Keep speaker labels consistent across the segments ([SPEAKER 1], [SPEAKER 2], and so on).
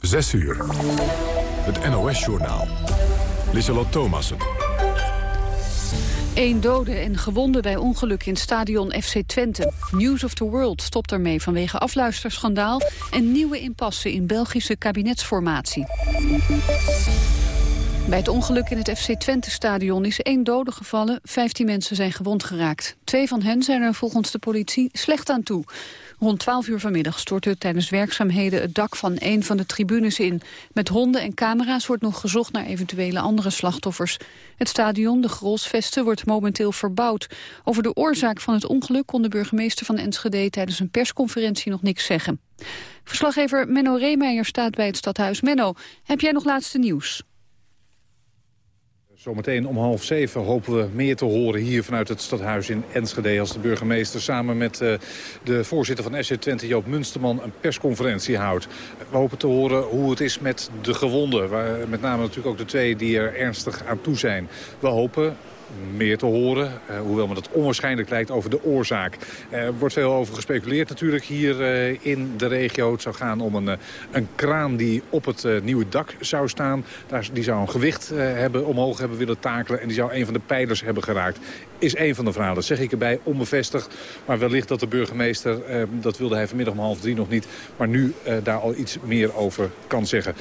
[SPEAKER 1] 6 uur. Het NOS-journaal. Lieselot Thomassen.
[SPEAKER 2] Eén dode en gewonde bij ongeluk in stadion FC Twente. News of the World stopt ermee vanwege afluisterschandaal... en nieuwe impasse in Belgische kabinetsformatie. Bij het ongeluk in het FC Twente-stadion is één dode gevallen. Vijftien mensen zijn gewond geraakt. Twee van hen zijn er volgens de politie slecht aan toe. Rond 12 uur vanmiddag stortte tijdens werkzaamheden het dak van een van de tribunes in. Met honden en camera's wordt nog gezocht naar eventuele andere slachtoffers. Het stadion, de Grolsvesten, wordt momenteel verbouwd. Over de oorzaak van het ongeluk kon de burgemeester van Enschede tijdens een persconferentie nog niks zeggen. Verslaggever Menno Reemeijer staat bij het stadhuis. Menno, heb jij nog laatste nieuws?
[SPEAKER 3] Zometeen om half zeven hopen we meer te horen hier vanuit het stadhuis in Enschede... als de burgemeester samen met uh, de voorzitter van SC Twente, Joop Munsterman, een persconferentie houdt. We hopen te horen hoe het is met de gewonden. Met name natuurlijk ook de twee die er ernstig aan toe zijn. We hopen meer te horen. Uh, hoewel me dat onwaarschijnlijk lijkt over de oorzaak. Er wordt veel over gespeculeerd natuurlijk hier uh, in de regio. Het zou gaan om een, een kraan die op het nieuwe dak zou staan. Daar, die zou een gewicht hebben, omhoog hebben willen takelen. En die zou een van de pijlers hebben geraakt. Is een van de verhalen, zeg ik erbij, onbevestigd. Maar wellicht dat de burgemeester, dat wilde hij vanmiddag om half drie nog niet... maar nu daar al iets meer over kan zeggen.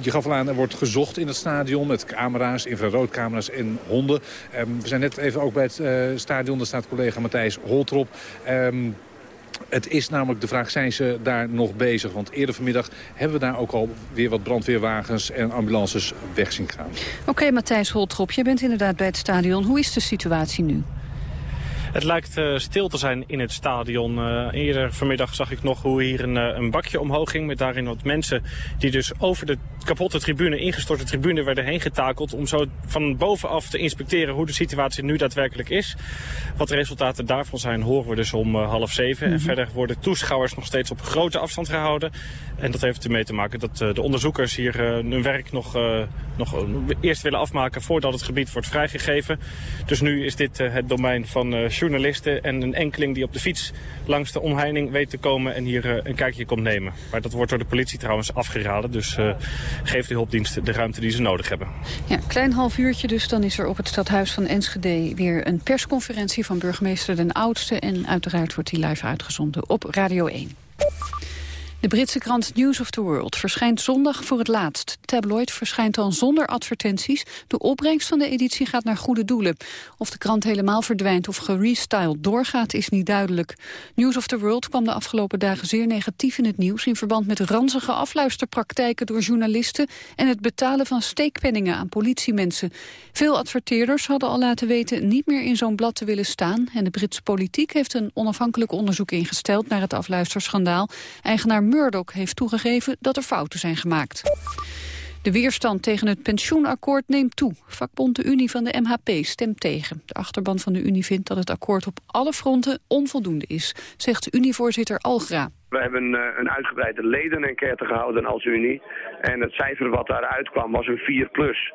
[SPEAKER 3] je gaf al aan, er wordt gezocht in het stadion met camera's, infraroodcamera's en honden. Ehm, we zijn net even ook bij het uh, stadion. Daar staat collega Matthijs Holtrop. Het is namelijk de vraag, zijn ze daar nog bezig? Want eerder vanmiddag hebben we daar ook al weer wat brandweerwagens en ambulances weg zien gaan.
[SPEAKER 2] Oké, Matthijs Holtrop, je bent inderdaad bij het stadion. Hoe is de situatie nu?
[SPEAKER 4] Het lijkt uh, stil te zijn in het stadion. Uh, eerder vanmiddag zag ik nog hoe hier een, uh, een, bakje omhoog ging... met daarin wat mensen die dus over de kapotte tribune, ingestorte tribune... werden heen getakeld om zo van bovenaf te inspecteren hoe de situatie nu daadwerkelijk is. Wat de resultaten daarvan zijn horen we dus om half zeven. Mm -hmm. En mhm. verder worden toeschouwers nog steeds op grote afstand gehouden. En dat heeft ermee te maken dat de onderzoekers hier hun werk nog, nog eerst willen afmaken... voordat het gebied wordt vrijgegeven. Dus nu is dit het domein van journalisten en een enkeling die op de fiets langs de omheining weet te komen en hier uh, een kijkje komt nemen. Maar dat wordt door de politie trouwens afgeraden, dus uh, geeft de hulpdiensten de ruimte die ze nodig hebben.
[SPEAKER 2] Ja, klein half uurtje dus, dan is er op het stadhuis van Enschede weer een persconferentie van burgemeester Den Oudste en uiteraard wordt die live uitgezonden op Radio 1. De Britse krant News of the World verschijnt zondag voor het laatst. Tabloid verschijnt dan zonder advertenties. De opbrengst van de editie gaat naar goede doelen. Of de krant helemaal verdwijnt of gerestyled doorgaat is niet duidelijk. News of the World kwam de afgelopen dagen zeer negatief in het nieuws... in verband met ranzige afluisterpraktijken door journalisten... en het betalen van steekpenningen aan politiemensen. Veel adverteerders hadden al laten weten niet meer in zo'n blad te willen staan... en de Britse politiek heeft een onafhankelijk onderzoek ingesteld... naar het afluisterschandaal. Eigenaar Murdoch heeft toegegeven dat er fouten zijn gemaakt. De weerstand tegen het pensioenakkoord neemt toe. Vakbond de Unie van de MHP stemt tegen. De achterban van de Unie vindt dat het akkoord op alle fronten onvoldoende is, zegt Unievoorzitter Algra.
[SPEAKER 5] We hebben eh, een uitgebreide ledenenquête gehouden als Unie. En het cijfer wat daaruit kwam was een 4 plus.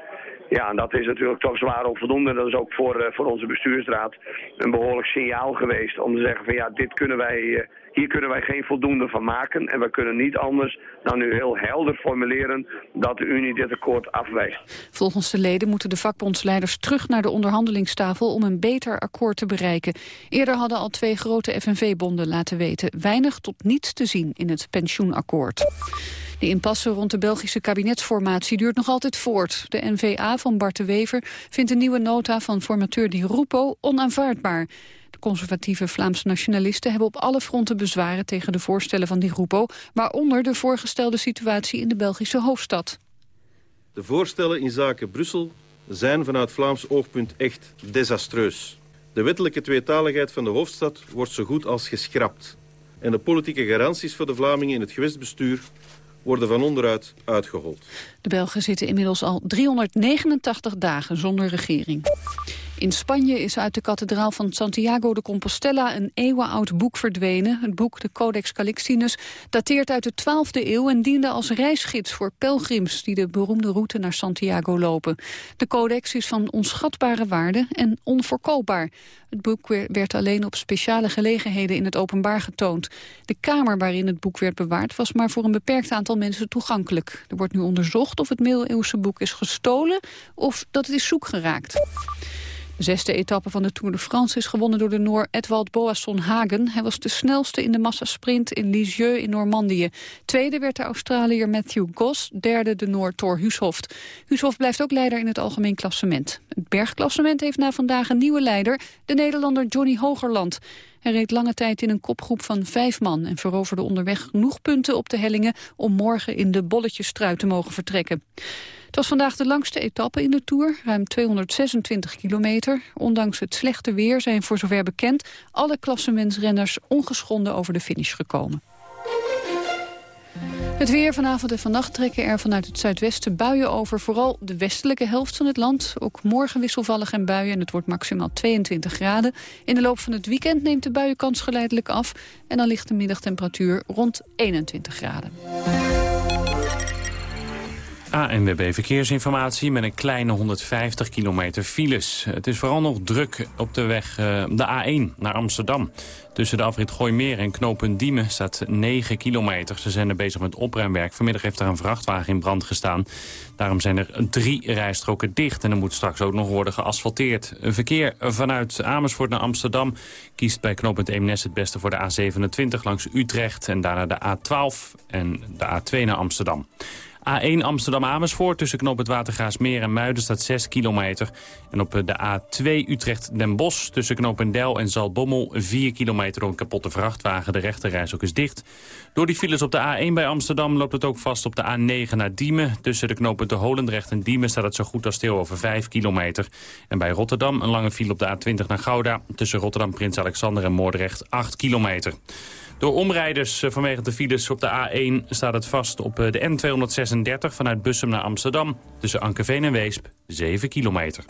[SPEAKER 5] Ja, en dat is natuurlijk toch zwaar onvoldoende. Dat is ook voor, uh, voor onze bestuursraad een behoorlijk signaal geweest om te zeggen van ja, dit kunnen wij, uh, hier kunnen wij geen voldoende van maken. En we kunnen niet anders dan nu heel helder formuleren dat de Unie dit akkoord afwijst.
[SPEAKER 2] Volgens de leden moeten de vakbondsleiders terug naar de onderhandelingstafel om een beter akkoord te bereiken. Eerder hadden al twee grote FNV-bonden laten weten weinig tot niets te zien in het pensioenakkoord. De impasse rond de Belgische kabinetsformatie duurt nog altijd voort. De NVA van Bart de Wever vindt de nieuwe nota van formateur Di Rupo onaanvaardbaar. De conservatieve Vlaamse nationalisten hebben op alle fronten bezwaren tegen de voorstellen van Di Rupo, waaronder de voorgestelde situatie in de Belgische hoofdstad.
[SPEAKER 6] De voorstellen in zaken Brussel zijn vanuit Vlaams oogpunt echt desastreus. De wettelijke tweetaligheid van de hoofdstad wordt zo goed als geschrapt. En de politieke garanties voor de Vlamingen in het gewestbestuur worden van onderuit uitgehold.
[SPEAKER 2] De Belgen zitten inmiddels al 389 dagen zonder regering. In Spanje is uit de kathedraal van Santiago de Compostela een eeuwenoud boek verdwenen. Het boek, de Codex Calixtinus, dateert uit de 12e eeuw en diende als reisgids voor pelgrims die de beroemde route naar Santiago lopen. De codex is van onschatbare waarde en onverkoopbaar. Het boek werd alleen op speciale gelegenheden in het openbaar getoond. De kamer waarin het boek werd bewaard was maar voor een beperkt aantal mensen toegankelijk. Er wordt nu onderzocht of het middeleeuwse boek is gestolen of dat het is zoek geraakt. De zesde etappe van de Tour de France is gewonnen door de Noor Edwald Boasson Hagen. Hij was de snelste in de massasprint in Lisieux in Normandië. Tweede werd de Australiër Matthew Goss, derde de Noor Thor Hushoft. Hushoft blijft ook leider in het algemeen klassement. Het bergklassement heeft na vandaag een nieuwe leider, de Nederlander Johnny Hogerland. Hij reed lange tijd in een kopgroep van vijf man... en veroverde onderweg genoeg punten op de hellingen... om morgen in de bolletjesstruit te mogen vertrekken. Het was vandaag de langste etappe in de Tour, ruim 226 kilometer. Ondanks het slechte weer zijn voor zover bekend... alle klassementsrenners ongeschonden over de finish gekomen. Het weer vanavond en vannacht trekken er vanuit het zuidwesten buien over. Vooral de westelijke helft van het land. Ook morgen wisselvallig en buien en het wordt maximaal 22 graden. In de loop van het weekend neemt de buienkans geleidelijk af. En dan ligt de middagtemperatuur rond 21 graden.
[SPEAKER 7] ANWB Verkeersinformatie met een kleine 150 kilometer files. Het is vooral nog druk op de weg uh, de A1 naar Amsterdam. Tussen de afrit Gooimeer en knooppunt Diemen staat 9 kilometer. Ze zijn er bezig met opruimwerk. Vanmiddag heeft er een vrachtwagen in brand gestaan. Daarom zijn er drie rijstroken dicht en er moet straks ook nog worden geasfalteerd. Verkeer vanuit Amersfoort naar Amsterdam kiest bij knooppunt Eemnes het beste voor de A27 langs Utrecht... en daarna de A12 en de A2 naar Amsterdam. A1 Amsterdam-Amersfoort tussen knop het Watergaasmeer en Muiden staat 6 kilometer. En op de A2 Utrecht-Den Bosch tussen Knopendel en Zaltbommel 4 kilometer door een kapotte vrachtwagen. De rechterreis ook is dicht. Door die files op de A1 bij Amsterdam loopt het ook vast op de A9 naar Diemen. Tussen de knooppunten Holendrecht en Diemen staat het zo goed als stil over 5 kilometer. En bij Rotterdam een lange file op de A20 naar Gouda. Tussen Rotterdam, Prins Alexander en Moordrecht 8 kilometer. Door omrijders eh, vanwege de files op de A1 staat het vast op eh, de N236 vanuit Bussum naar Amsterdam. Tussen Ankerveen en Weesp 7 kilometer.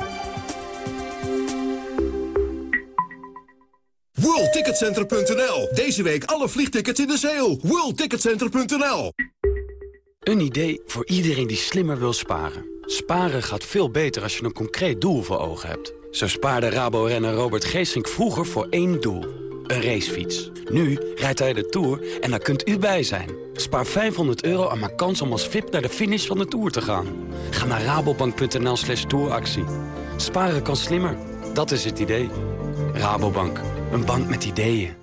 [SPEAKER 8] WorldTicketCenter.nl. Deze week alle vliegtickets in de sale. WorldTicketCenter.nl.
[SPEAKER 9] Een idee voor iedereen die slimmer wil sparen. Sparen gaat veel beter als je een concreet doel voor ogen hebt. Zo spaarde Rabo-renner Robert Geesink vroeger voor één doel een racefiets. Nu rijdt hij de Tour en daar kunt u bij zijn. Spaar 500 euro en maak kans om als VIP naar de finish van de Tour te gaan. Ga naar rabobank.nl slash touractie. Sparen kan slimmer, dat is het idee. Rabobank, een bank met ideeën.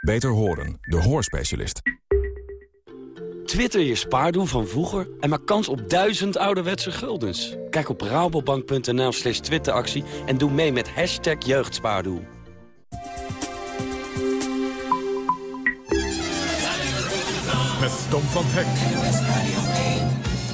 [SPEAKER 10] Beter horen, de hoorspecialist.
[SPEAKER 9] Twitter je spaardoel van vroeger en maak kans op duizend ouderwetse guldens. Kijk op rabobank.nl slash twitteractie en doe mee met hashtag jeugdspaardoel.
[SPEAKER 10] Met Tom van Hek.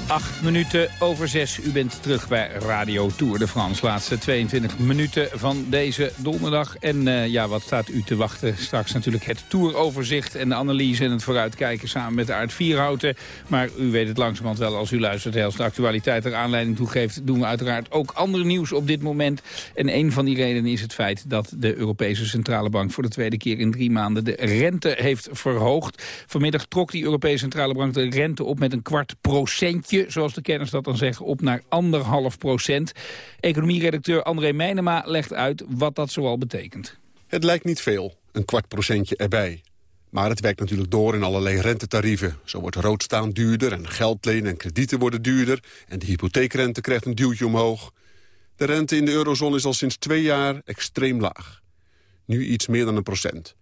[SPEAKER 11] Acht minuten over zes. U bent terug bij Radio Tour de France. Laatste 22 minuten van deze donderdag. En uh, ja, wat staat u te wachten? Straks natuurlijk het touroverzicht en de analyse en het vooruitkijken samen met Aard Vierhouten. Maar u weet het langzamerhand wel als u luistert. Als de actualiteit er aanleiding toe geeft, doen we uiteraard ook ander nieuws op dit moment. En een van die redenen is het feit dat de Europese Centrale Bank voor de tweede keer in drie maanden de rente heeft verhoogd. Vanmiddag trok die Europese Centrale Bank de rente op met een kwart procentje zoals de kenners dat dan zeggen, op naar anderhalf procent. Economieredacteur André Meijnema legt uit wat dat zoal betekent.
[SPEAKER 12] Het lijkt niet veel, een kwart procentje erbij. Maar het werkt natuurlijk door in allerlei rentetarieven. Zo wordt roodstaan duurder en geldlenen en kredieten worden duurder... en de hypotheekrente krijgt een duwtje omhoog. De rente in de eurozone is al sinds twee jaar extreem laag. Nu iets meer dan een procent.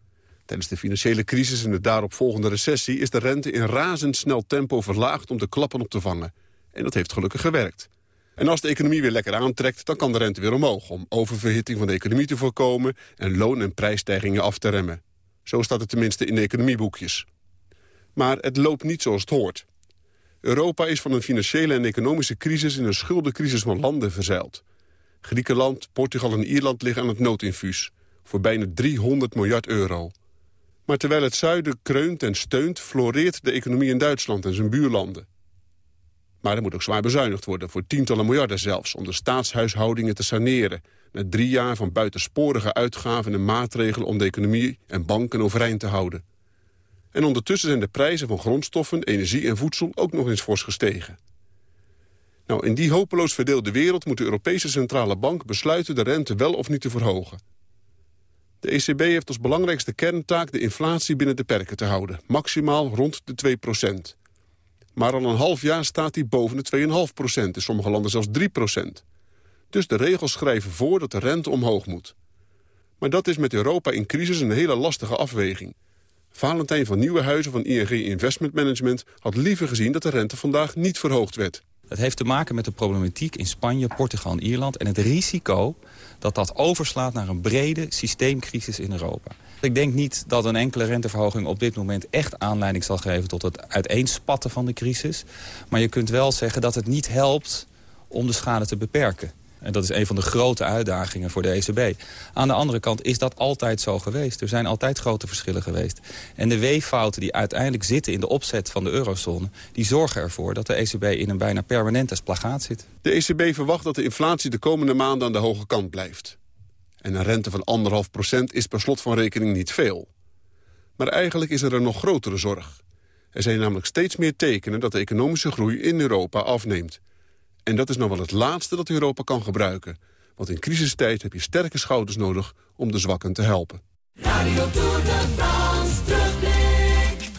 [SPEAKER 12] Tijdens de financiële crisis en de daaropvolgende recessie... is de rente in razendsnel tempo verlaagd om de klappen op te vangen. En dat heeft gelukkig gewerkt. En als de economie weer lekker aantrekt, dan kan de rente weer omhoog... om oververhitting van de economie te voorkomen... en loon- en prijsstijgingen af te remmen. Zo staat het tenminste in de economieboekjes. Maar het loopt niet zoals het hoort. Europa is van een financiële en economische crisis... in een schuldencrisis van landen verzeild. Griekenland, Portugal en Ierland liggen aan het noodinfuus... voor bijna 300 miljard euro. Maar terwijl het zuiden kreunt en steunt... floreert de economie in Duitsland en zijn buurlanden. Maar er moet ook zwaar bezuinigd worden, voor tientallen miljarden zelfs... om de staatshuishoudingen te saneren... met drie jaar van buitensporige uitgaven en maatregelen... om de economie en banken overeind te houden. En ondertussen zijn de prijzen van grondstoffen, energie en voedsel... ook nog eens fors gestegen. Nou, in die hopeloos verdeelde wereld moet de Europese Centrale Bank besluiten de rente wel of niet te verhogen. De ECB heeft als belangrijkste kerntaak de inflatie binnen de perken te houden, maximaal rond de 2% Maar al een half jaar staat die boven de 2,5% in sommige landen zelfs 3% Dus de regels schrijven voor dat de rente omhoog moet. Maar dat is met Europa in crisis een hele lastige afweging. Valentijn van Nieuwenhuizen van ING Investment Management had liever gezien dat de rente vandaag niet verhoogd werd.
[SPEAKER 13] Het heeft te maken met de problematiek in Spanje, Portugal en Ierland... en het risico dat dat overslaat naar een brede systeemcrisis in Europa. Ik denk niet dat een enkele renteverhoging op dit moment echt aanleiding zal geven... tot het uiteenspatten van de crisis. Maar je kunt wel zeggen dat het niet helpt om de schade te beperken. En dat is een van de grote uitdagingen voor de ECB. Aan de andere kant is dat altijd zo geweest. Er zijn altijd grote verschillen geweest. En de weeffouten die uiteindelijk zitten in de opzet van de eurozone... die zorgen ervoor dat de ECB in een bijna permanente splagaat zit.
[SPEAKER 12] De ECB verwacht dat de inflatie de komende maanden aan de hoge kant blijft. En een rente van 1,5 procent is per slot van rekening niet veel. Maar eigenlijk is er een nog grotere zorg. Er zijn namelijk steeds meer tekenen dat de economische groei in Europa afneemt. En dat is nou wel het laatste dat Europa kan gebruiken. Want in crisistijd heb je sterke schouders nodig om de zwakken te helpen. Radio de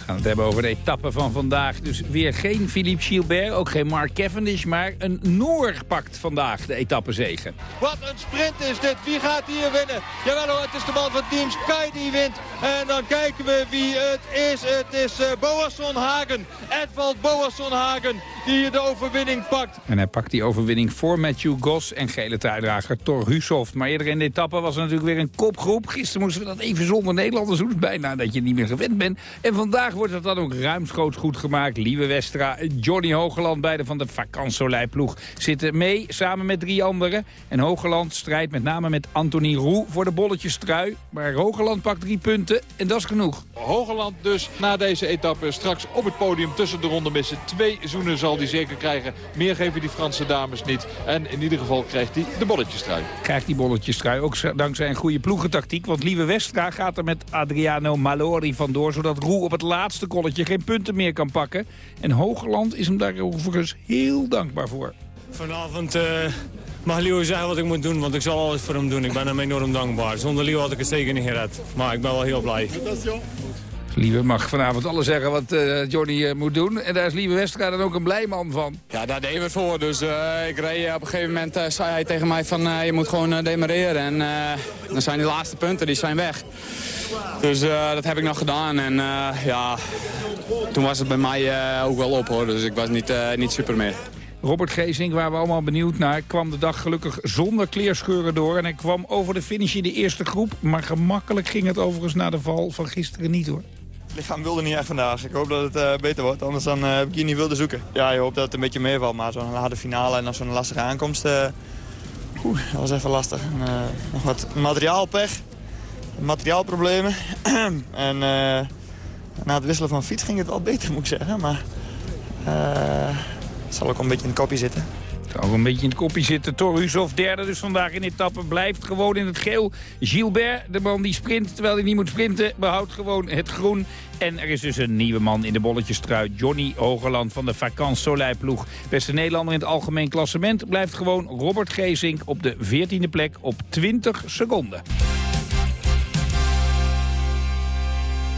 [SPEAKER 11] gaan het hebben over de etappe van vandaag. Dus weer geen Philippe Gilbert, ook geen Mark Cavendish... maar een Noor pakt vandaag de etappezegen.
[SPEAKER 14] Wat een sprint is dit. Wie gaat hier winnen? Jawel hoor, het is de man van Team Sky die wint. En dan kijken we wie het is. Het is uh, Boasson Hagen. Edvald Boasson Hagen die de overwinning pakt.
[SPEAKER 11] En hij pakt die overwinning voor Matthew Goss en gele truidrager Thor Hushoff. Maar eerder in de etappe was er natuurlijk weer een kopgroep. Gisteren moesten we dat even zonder Nederlanders doen. Bijna dat je niet meer gewend bent. En vandaag wordt het dan ook ruimschoots goed gemaakt. Lieve Westra, Johnny Hogeland, beide van de Vakansolei-ploeg, zitten mee samen met drie anderen. En Hogeland strijdt met name met Anthony Roux voor de bolletjestrui. Maar Hogeland pakt drie punten en dat is genoeg.
[SPEAKER 14] Hogeland dus na deze etappe straks op het podium tussen de ronde missen. Twee zoenen zal hij zeker krijgen. Meer geven die Franse dames niet. En in ieder geval krijgt hij de bolletjestrui.
[SPEAKER 11] Krijgt die bolletjestrui ook dankzij een goede ploegentactiek. Want Lieve Westra gaat er met Adriano Malori vandoor. Zodat Roux op het laatste kolletje geen punten meer kan pakken. En Hogeland is hem daar overigens heel dankbaar voor.
[SPEAKER 15] Vanavond... Uh mag Leo zeggen wat ik moet doen, want ik zal alles voor hem doen. Ik ben hem enorm dankbaar. Zonder Leo had ik het zeker niet gered. Maar ik ben wel heel blij.
[SPEAKER 11] Lieve mag vanavond alles zeggen wat uh, Johnny uh, moet doen. En daar is Lieve Westra dan ook een blij man van.
[SPEAKER 16] Ja, daar deden we het voor. Dus uh, ik reed op een gegeven moment, zei hij tegen mij van je moet gewoon demareren. En dan zijn die laatste punten, die zijn weg. Dus dat heb ik nog gedaan. En ja, toen was het bij mij ook wel op hoor. Dus ik was niet, niet super meer.
[SPEAKER 11] Robert Geesink, waar we allemaal benieuwd naar, kwam de dag gelukkig zonder kleerscheuren door. En hij kwam over de finish in de eerste groep. Maar gemakkelijk ging het overigens na de val van gisteren niet hoor.
[SPEAKER 17] Lichaam wilde niet echt vandaag. Ik hoop dat het uh, beter wordt, anders dan, uh, heb ik hier niet wilde zoeken. Ja, je hoopt dat het een beetje meevalt, maar zo'n harde finale en dan zo'n lastige aankomst... Uh, oeh, dat was even lastig. En, nog wat materiaalpech, materiaalproblemen. en na het wisselen van fiets ging het wel beter, moet ik zeggen. Maar het zal ook een beetje in het kopje zitten.
[SPEAKER 11] Ook een beetje in het kopje zitten. Torusov derde dus vandaag in etappe. Blijft gewoon in het geel. Gilbert, de man die sprint terwijl hij niet moet sprinten... behoudt gewoon het groen. En er is dus een nieuwe man in de bolletjestrui. Johnny Hogerland van de Vakant Soleil ploeg. Beste Nederlander in het algemeen klassement... blijft gewoon Robert Geesink op de 14e plek op 20 seconden.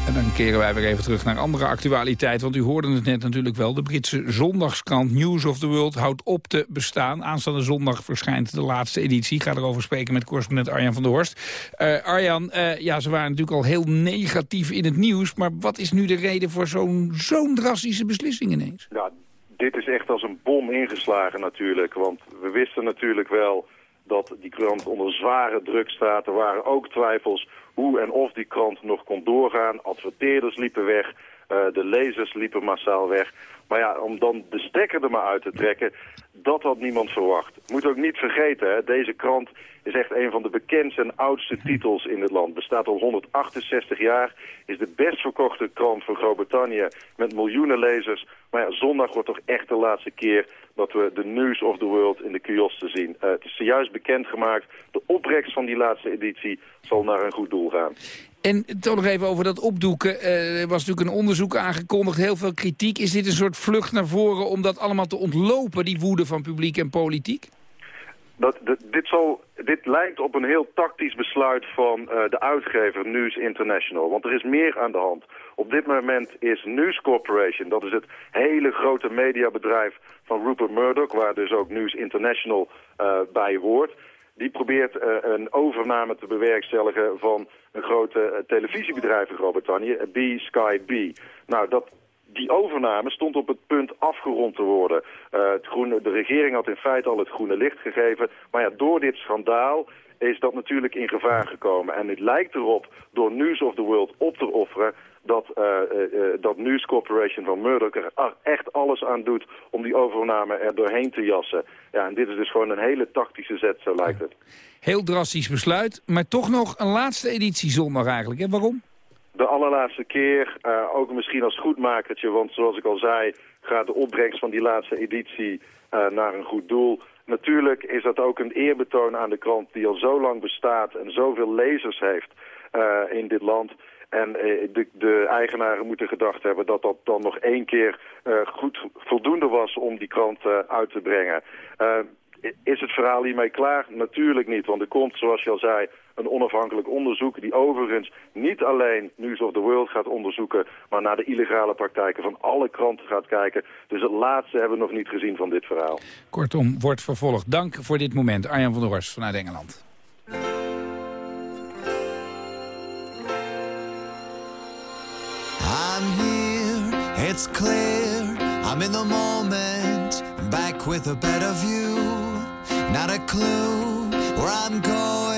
[SPEAKER 11] En dan keren wij weer even terug naar andere actualiteit. Want u hoorde het net natuurlijk wel. De Britse zondagskrant News of the World houdt op te bestaan. Aanstaande zondag verschijnt de laatste editie. Ik ga erover spreken met correspondent Arjan van der Horst. Uh, Arjan, uh, ja, ze waren natuurlijk al heel negatief in het nieuws. Maar wat is nu de reden voor zo'n zo'n drastische beslissing ineens?
[SPEAKER 18] Ja, dit is echt als een bom ingeslagen natuurlijk. Want we wisten natuurlijk wel dat die krant onder zware druk staat. Er waren ook twijfels hoe en of die krant nog kon doorgaan. Adverteerders liepen weg, de lezers liepen massaal weg. Maar ja, om dan de stekker er maar uit te trekken, dat had niemand verwacht. Moet ook niet vergeten, hè, deze krant is echt een van de bekendste en oudste titels in het land. Bestaat al 168 jaar, is de best verkochte krant van Groot-Brittannië met miljoenen lezers. Maar ja, zondag wordt toch echt de laatste keer dat we de News of the World in de kiosken zien. Uh, het is zojuist bekendgemaakt, de opbrengst van die laatste editie zal naar een goed doel gaan.
[SPEAKER 19] En toch nog even over dat opdoeken. Uh, er was natuurlijk een onderzoek aangekondigd, heel veel kritiek. Is dit een soort vlucht naar voren om dat allemaal te ontlopen, die woede van publiek en politiek?
[SPEAKER 18] Dit, dit lijkt op een heel tactisch besluit van uh, de uitgever News International. Want er is meer aan de hand. Op dit moment is News Corporation, dat is het hele grote mediabedrijf van Rupert Murdoch... waar dus ook News International uh, bij hoort... die probeert uh, een overname te bewerkstelligen van een grote televisiebedrijf in Groot-Brittannië, B Sky B. Nou, dat die overname stond op het punt afgerond te worden. Het groene, de regering had in feite al het groene licht gegeven. Maar ja, door dit schandaal is dat natuurlijk in gevaar gekomen. En het lijkt erop door News of the World op te offeren dat, uh, uh, dat News Corporation van Murdoch er echt alles aan doet om die overname er doorheen te jassen. Ja, en dit is dus gewoon een hele tactische zet, zo lijkt het.
[SPEAKER 19] Heel drastisch besluit, maar toch nog een laatste editie zondag eigenlijk. Hè? Waarom?
[SPEAKER 18] de allerlaatste keer, uh, ook misschien als goedmakertje, want zoals ik al zei, gaat de opbrengst van die laatste editie uh, naar een goed doel. Natuurlijk is dat ook een eerbetoon aan de krant die al zo lang bestaat en zoveel lezers heeft uh, in dit land. En de, de, eigenaren moeten gedacht hebben dat dat dan nog één keer goed voldoende was om die krant uit te brengen. is het verhaal hiermee klaar? Natuurlijk niet, want er komt, zoals je al zei, een onafhankelijk onderzoek... die overigens niet alleen News of the World gaat onderzoeken... maar naar de illegale praktijken van alle kranten gaat kijken. Dus het laatste hebben we nog niet gezien van dit verhaal.
[SPEAKER 19] Kortom, wordt vervolgd. Dank voor dit moment. Arjan van der Horst vanuit Engeland. It's clear, I'm in the moment, back with a better view, not a clue where I'm going.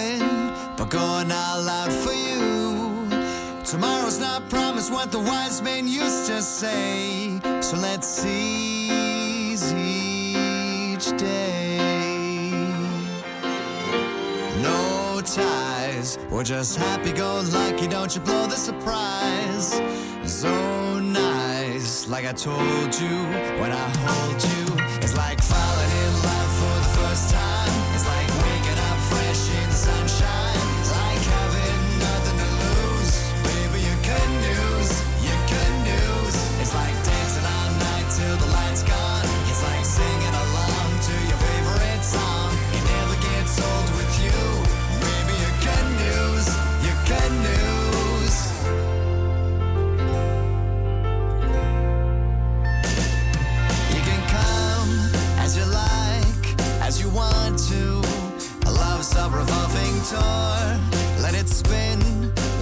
[SPEAKER 19] but going all out for you. Tomorrow's not promised what the wise men used to say. So let's seize each day. No ties, we're just happy go lucky. Don't you blow the surprise? So like I told you when I hold you. It's like falling in love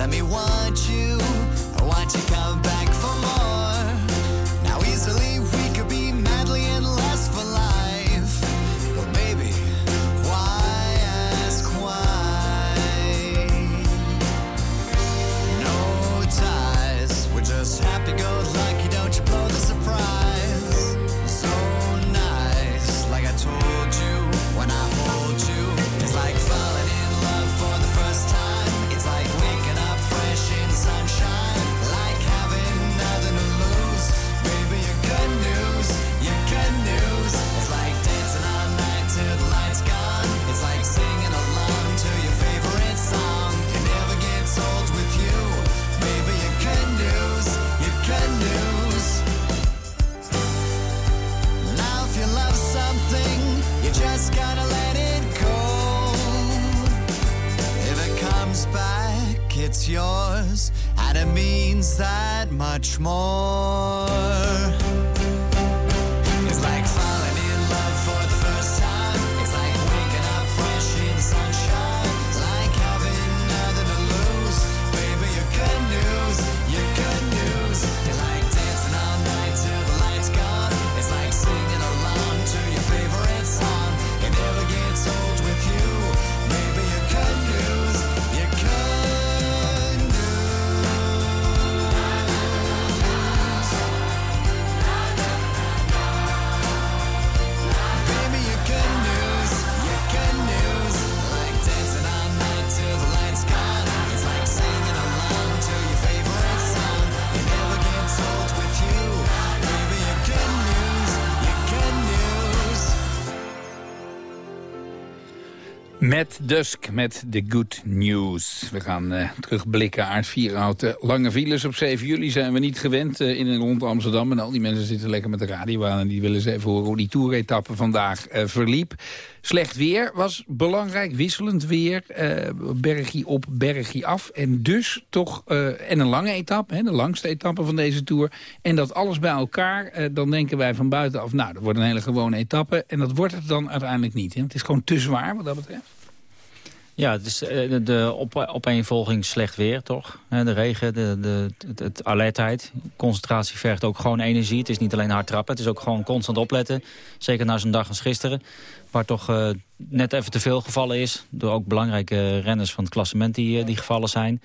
[SPEAKER 19] Let me want you.
[SPEAKER 11] Met Dusk, met de good news. We gaan uh, terugblikken. Aard Vierhout. Uh, lange files op 7 juli zijn we niet gewend uh, in en rond Amsterdam. En al die mensen zitten lekker met de radio aan. En die willen eens even horen hoe die toeretappe vandaag verliep. Slecht weer was belangrijk. Wisselend weer. bergie op, bergie af. En dus toch... en een lange etappe, hè, de langste etappe van deze tour. En dat alles bij elkaar. dan denken wij van buitenaf... nou, dat wordt een hele gewone etappe. En dat wordt het dan uiteindelijk niet. Hè. Het is gewoon te zwaar wat dat betreft.
[SPEAKER 20] Ja, eh, de op, opeenvolging slecht weer, toch? De regen, de, de, het, alertheid. Concentratie vergt ook gewoon energie. Het is niet alleen hard trappen, het is ook gewoon constant opletten. Zeker na zo'n dag als gisteren. Waar toch uh, net even te veel gevallen is. Door ook belangrijke renners van het klassement die, eh, die gevallen zijn.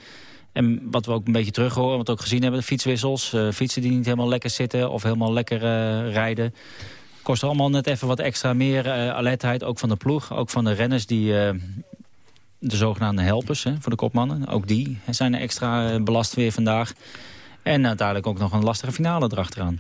[SPEAKER 20] En wat we ook een beetje terug horen, wat we ook gezien hebben, fietswissels. Uh, fietsen die niet helemaal lekker zitten of helemaal lekker rijden. Kost allemaal net even wat extra meer alertheid, ook van de ploeg. Ook van de renners die de zogenaamde helpers hè, voor de kopmannen. Ook die zijn extra eh, belast weer vandaag. En uiteindelijk ook nog een lastige finale erachteraan.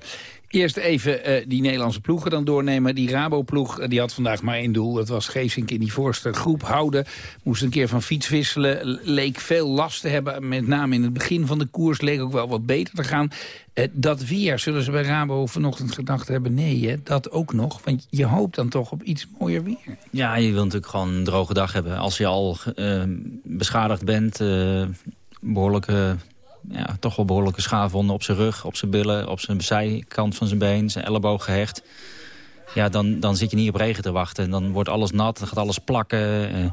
[SPEAKER 11] Eerst even uh, die Nederlandse ploegen dan doornemen. Die Rabo-ploeg die had vandaag maar één doel. Dat was Geesink in die voorste groep houden. Moest een keer van fiets wisselen. Leek veel last te hebben. Met name in het begin van de koers leek ook wel wat beter te gaan. Uh, dat weer zullen ze bij Rabo vanochtend gedacht hebben. Nee, hè, dat ook nog. Want je hoopt dan toch op iets mooier weer.
[SPEAKER 20] Ja, je wilt natuurlijk gewoon een droge dag hebben. Als je al beschadigd bent... behoorlijke ja, toch wel behoorlijke schaafwonden op zijn rug, op zijn billen, op zijn zijkant van zijn been, zijn elleboog gehecht. Ja, dan, dan zit je niet op regen te wachten. En dan wordt alles nat, dan gaat alles plakken. Eh,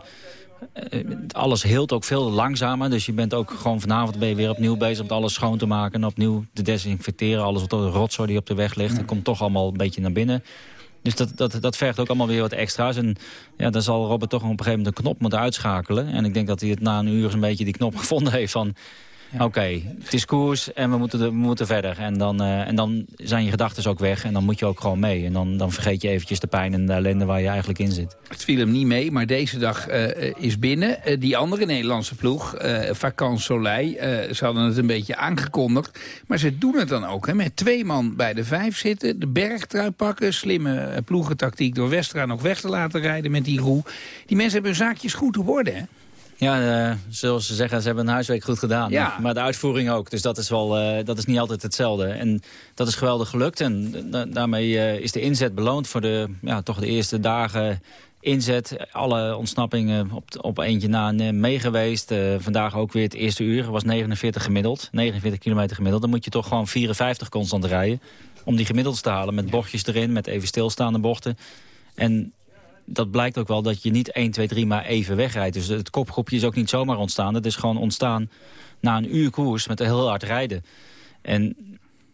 [SPEAKER 20] eh, alles heelt ook veel langzamer. Dus je bent ook gewoon vanavond ben je weer opnieuw bezig om alles schoon te maken. En opnieuw te desinfecteren. Alles wat de rotzooi die op de weg ligt. Dat komt toch allemaal een beetje naar binnen. Dus dat, dat, dat vergt ook allemaal weer wat extra's. En ja, dan zal Robert toch op een gegeven moment een knop moeten uitschakelen. En ik denk dat hij het na een uur een beetje die knop gevonden heeft van... Oké, het is koers en we moeten, we moeten verder. En dan, uh, en dan zijn je gedachten ook weg en dan moet je ook gewoon mee. En dan, dan vergeet je eventjes de pijn en de ellende waar je eigenlijk in zit.
[SPEAKER 11] Het viel hem niet mee, maar deze dag uh, is binnen. Uh, die andere Nederlandse ploeg, uh, Vacan Soleil, ze hadden het een beetje aangekondigd. Maar ze doen het dan ook, hè, met twee man bij de vijf zitten. De bergtrui pakken, slimme ploegentactiek door Westra nog weg te laten rijden met die roe. Die mensen hebben hun zaakjes goed op orde, hè?
[SPEAKER 20] Ja, uh, zoals ze zeggen, ze hebben een huiswerk goed gedaan. Ja. Maar de uitvoering ook. Dus dat is, wel, uh, dat is niet altijd hetzelfde. En dat is geweldig gelukt. En daarmee uh, is de inzet beloond voor de, ja, toch de eerste dagen inzet. Alle ontsnappingen op, op eentje na mee geweest. vandaag ook weer het eerste uur. was 49 gemiddeld. 49 kilometer gemiddeld. Dan moet je toch gewoon 54 constant rijden. Om die gemiddeld te halen met bochtjes erin. Met even stilstaande bochten. En dat blijkt ook wel dat je niet 1, 2, 3 maar even wegrijdt. Dus het kopgroepje is ook niet zomaar ontstaan. Het is gewoon ontstaan na een uur koers met heel hard rijden. En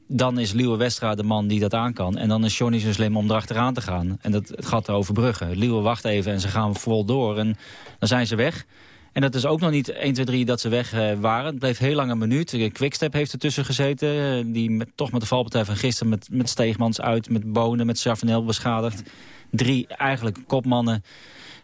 [SPEAKER 20] dan is Liewe Westra de man die dat aan kan. En dan is Johnny zo slim om erachteraan te gaan. En dat het gaat overbruggen. Liewe wacht even en ze gaan vol door. En dan zijn ze weg. En dat is ook nog niet 1, 2, 3 dat ze weg uh, waren. Het bleef heel lang een minuut. Quickstep heeft ertussen gezeten. Uh, die met, toch met de valpartij van gisteren met, met Steegmans uit, met Bonen, met Chavanel beschadigd drie eigenlijk kopmannen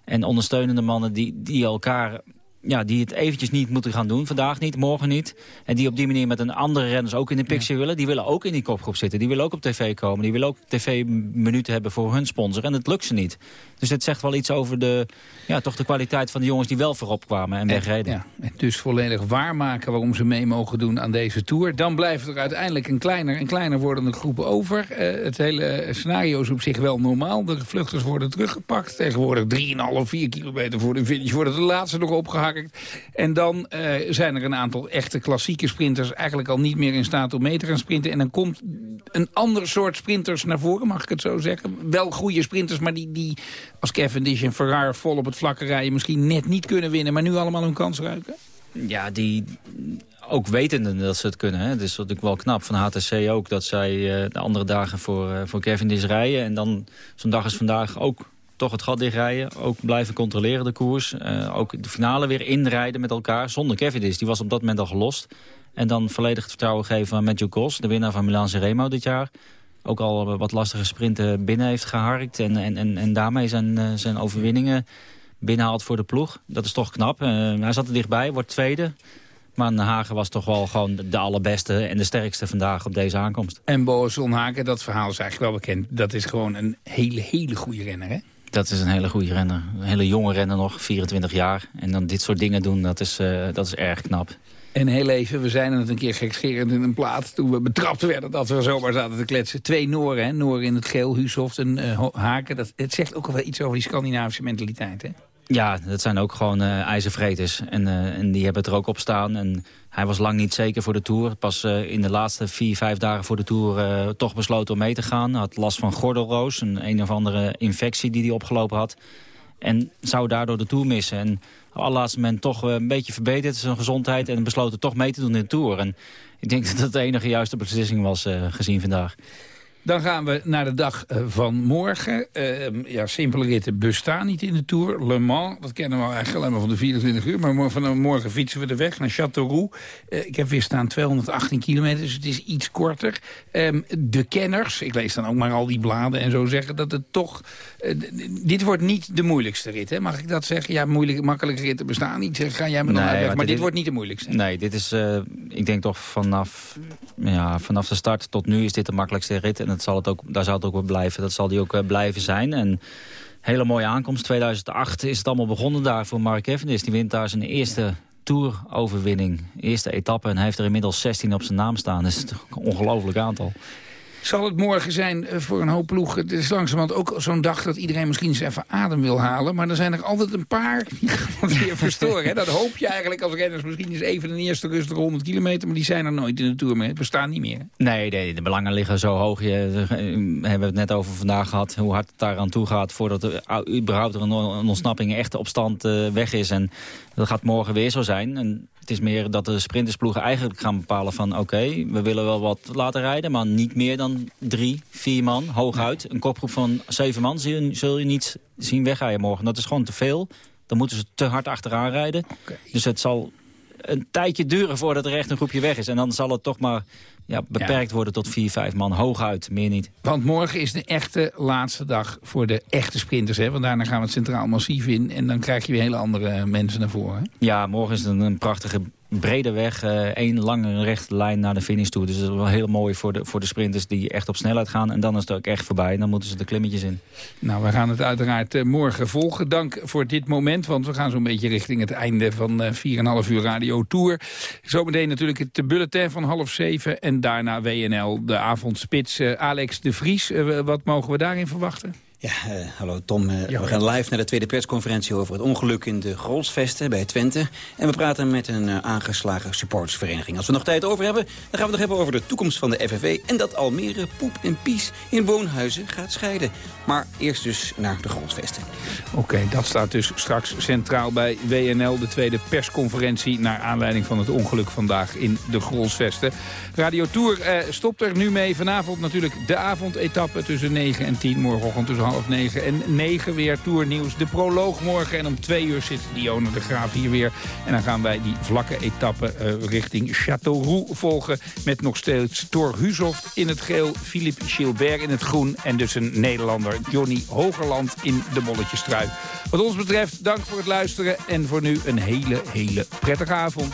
[SPEAKER 20] en ondersteunende mannen die, die elkaar ja, die het eventjes niet moeten gaan doen. Vandaag niet, morgen niet. En die op die manier met een andere renners ook in de picture willen. Die willen ook in die kopgroep zitten. Die willen ook op tv komen. Die willen ook tv-minuten hebben voor hun sponsor. En het lukt ze niet. Dus dit zegt wel iets over de, ja, toch de kwaliteit van de jongens die wel voorop kwamen en wegreden. Ja,
[SPEAKER 11] en dus volledig waarmaken waarom ze mee mogen doen aan deze Tour. Dan blijft er uiteindelijk een kleiner en kleiner wordende groep over. Uh, het hele scenario is op zich wel normaal. De vluchters worden teruggepakt. Tegenwoordig 3,5, 4 kilometer voor de finish worden de laatste nog opgehaald en dan uh, zijn er een aantal echte klassieke sprinters... eigenlijk al niet meer in staat om mee te gaan sprinten. En dan komt een ander soort sprinters naar voren, mag ik het zo zeggen. Wel goede sprinters, maar die, die als Cavendish en Ferrari vol op het vlakke rijden... misschien net niet kunnen winnen, maar nu allemaal hun kans ruiken?
[SPEAKER 20] Ja, die ook wetende dat ze het kunnen. Hè. Het is natuurlijk wel knap van HTC ook dat zij uh, de andere dagen voor, uh, voor Cavendish rijden. En dan zo'n dag als vandaag ook toch het gat dichtrijden. Ook blijven controleren de koers. Uh, ook de finale weer inrijden met elkaar. Zonder Cavendish, die was op dat moment al gelost. En dan volledig het vertrouwen geven aan Matthew Kos, de winnaar van Milan Remo dit jaar. Ook al wat lastige sprinten binnen heeft geharkt. En, en, en, en daarmee zijn, uh, zijn overwinningen binnenhaalt voor de ploeg. Dat is toch knap. Hij zat er dichtbij, wordt tweede. Maar Hagen was toch wel gewoon de allerbeste en de sterkste vandaag op deze aankomst.
[SPEAKER 11] En Boas Hagen, dat verhaal is eigenlijk wel bekend. Dat is gewoon een hele, hele goede renner, hè?
[SPEAKER 20] Dat is een hele goede renner. Een hele jonge renner nog, 24 jaar. En dan dit soort dingen doen, dat is, dat is erg knap.
[SPEAKER 11] En heel even, we zijn het een keer gekscherend in een plaat... toen we betrapt werden dat we zomaar zaten te kletsen. Twee Nooren, hè? In het geel, Husoft en uh, Haken. Dat, het zegt ook wel iets over die Scandinavische mentaliteit, hè?
[SPEAKER 20] Ja, dat zijn ook gewoon uh. En, uh, en die hebben het er ook op staan. En hij was lang niet zeker voor de Tour. Pas uh, in de laatste vier, vijf dagen voor de Tour toch besloten om mee te gaan. Had last van gordelroos, een een of andere infectie die hij opgelopen had. En zou daardoor de Tour missen. En op laatste moment toch een beetje verbeterd zijn gezondheid... en besloten toch mee te doen in de Tour. En ik denk dat dat de enige juiste beslissing was gezien vandaag.
[SPEAKER 11] Dan gaan we naar de dag eh, van morgen. Uh, ja, simpele ritten bestaan niet in de Tour. Le Mans, dat kennen we eigenlijk alleen maar van de 24 uur. Maar vanaf morgen fietsen we de weg naar Châteauroux. Uh, ik heb weer staan 218 kilometer, dus het is iets korter. Um, de kenners, ik lees dan ook maar al die bladen en zo zeggen... dat het toch... Uh, dit wordt niet de moeilijkste rit, hè? Mag ik dat zeggen? Ja, moeilijk, makkelijke ritten bestaan niet. Ga jij me dan nee, uitleggen. Maar dit, dit, wordt niet de moeilijkste.
[SPEAKER 20] Nee, dit is, ik denk toch vanaf, ja, vanaf de start tot nu is dit de makkelijkste rit... En dat zal het ook, daar zal het ook blijven. Dat zal die ook blijven zijn. En hele mooie aankomst. 2008 is het allemaal begonnen daar voor Mark Cavendish. Die wint daar zijn eerste Tour-overwinning. Eerste etappe. En hij heeft er inmiddels 16 op zijn naam staan. Dat is een ongelooflijk aantal.
[SPEAKER 11] Zal het morgen zijn eh, voor een hoop ploegen? Het is langzamerhand ook zo'n dag dat iedereen misschien eens even adem wil halen. Maar er zijn er altijd een paar die weer verstoren. Hè? Dat hoop je eigenlijk als renners. Misschien is even een eerste rustige 100 kilometer. Maar die zijn er nooit in de Tour meer. Het bestaan niet meer.
[SPEAKER 20] Nee, nee, de belangen liggen zo hoog. Je, eh, hebben we het net over vandaag gehad. Hoe hard het daar aan toe gaat. Voordat er überhaupt een ontsnapping echt op stand weg is. En dat gaat morgen weer zo zijn. En het is meer dat de sprintersploegen eigenlijk gaan bepalen van... oké, we willen wel wat laten rijden, maar niet meer dan drie, vier man, hooguit. Een kopgroep van zeven man zul je, zul je niet zien wegrijden morgen. Dat is gewoon te veel. Dan moeten ze te hard achteraan rijden. Dus het zal een tijdje duren voordat er echt een groepje weg is. En dan zal het toch maar ja, beperkt worden tot vier, vijf man. Hooguit, meer niet.
[SPEAKER 11] Want morgen is de echte laatste dag voor de echte sprinters. Hè? Want daarna gaan we het Centraal Massief in. En dan krijg je weer hele andere mensen naar voren.
[SPEAKER 20] Ja, morgen is het een prachtige brede weg. Uh, één lange rechte lijn naar de finish toe. Dus dat is wel heel mooi voor de, voor de sprinters die echt op snelheid gaan. En dan is het ook echt voorbij. Dan moeten ze de klimmetjes in.
[SPEAKER 11] Nou, we gaan het uiteraard uh, morgen volgen. Dank voor dit moment. Want we gaan zo'n beetje richting het einde van uh, 4,5 uur Radio Tour. Zometeen natuurlijk het bulletin van half zeven. En daarna WNL, de avondspits. Alex de Vries, wat mogen we daarin verwachten?
[SPEAKER 21] Ja, uh, hallo Tom. Uh, we gaan live naar de tweede persconferentie over het ongeluk in de Grolsvesten bij Twente. En we praten met een uh, aangeslagen supportersvereniging. Als we nog tijd over hebben, dan gaan we het nog hebben over de toekomst van de FFV... en dat Almere Poep en Pies in woonhuizen gaat scheiden. Maar eerst dus naar de Grolsvesten.
[SPEAKER 11] Oké, dat staat dus straks centraal bij WNL. De tweede persconferentie naar aanleiding van het ongeluk vandaag in de Grolsvesten. Radio Tour stopt er nu mee. Vanavond natuurlijk de avondetappe tussen 9 en 10. Morgenochtend tussen half negen en negen weer tournieuws. De proloog morgen en om twee uur zit Dionne de Graaf hier weer. En dan gaan wij die vlakke etappe uh, richting Châteauroux volgen... met nog steeds Thor Huzoft in het geel, Philippe Gilbert in het groen... en dus een Nederlander, Johnny Hogerland in de bolletjestrui. Wat ons betreft, dank voor het luisteren en voor nu een hele, hele prettige avond.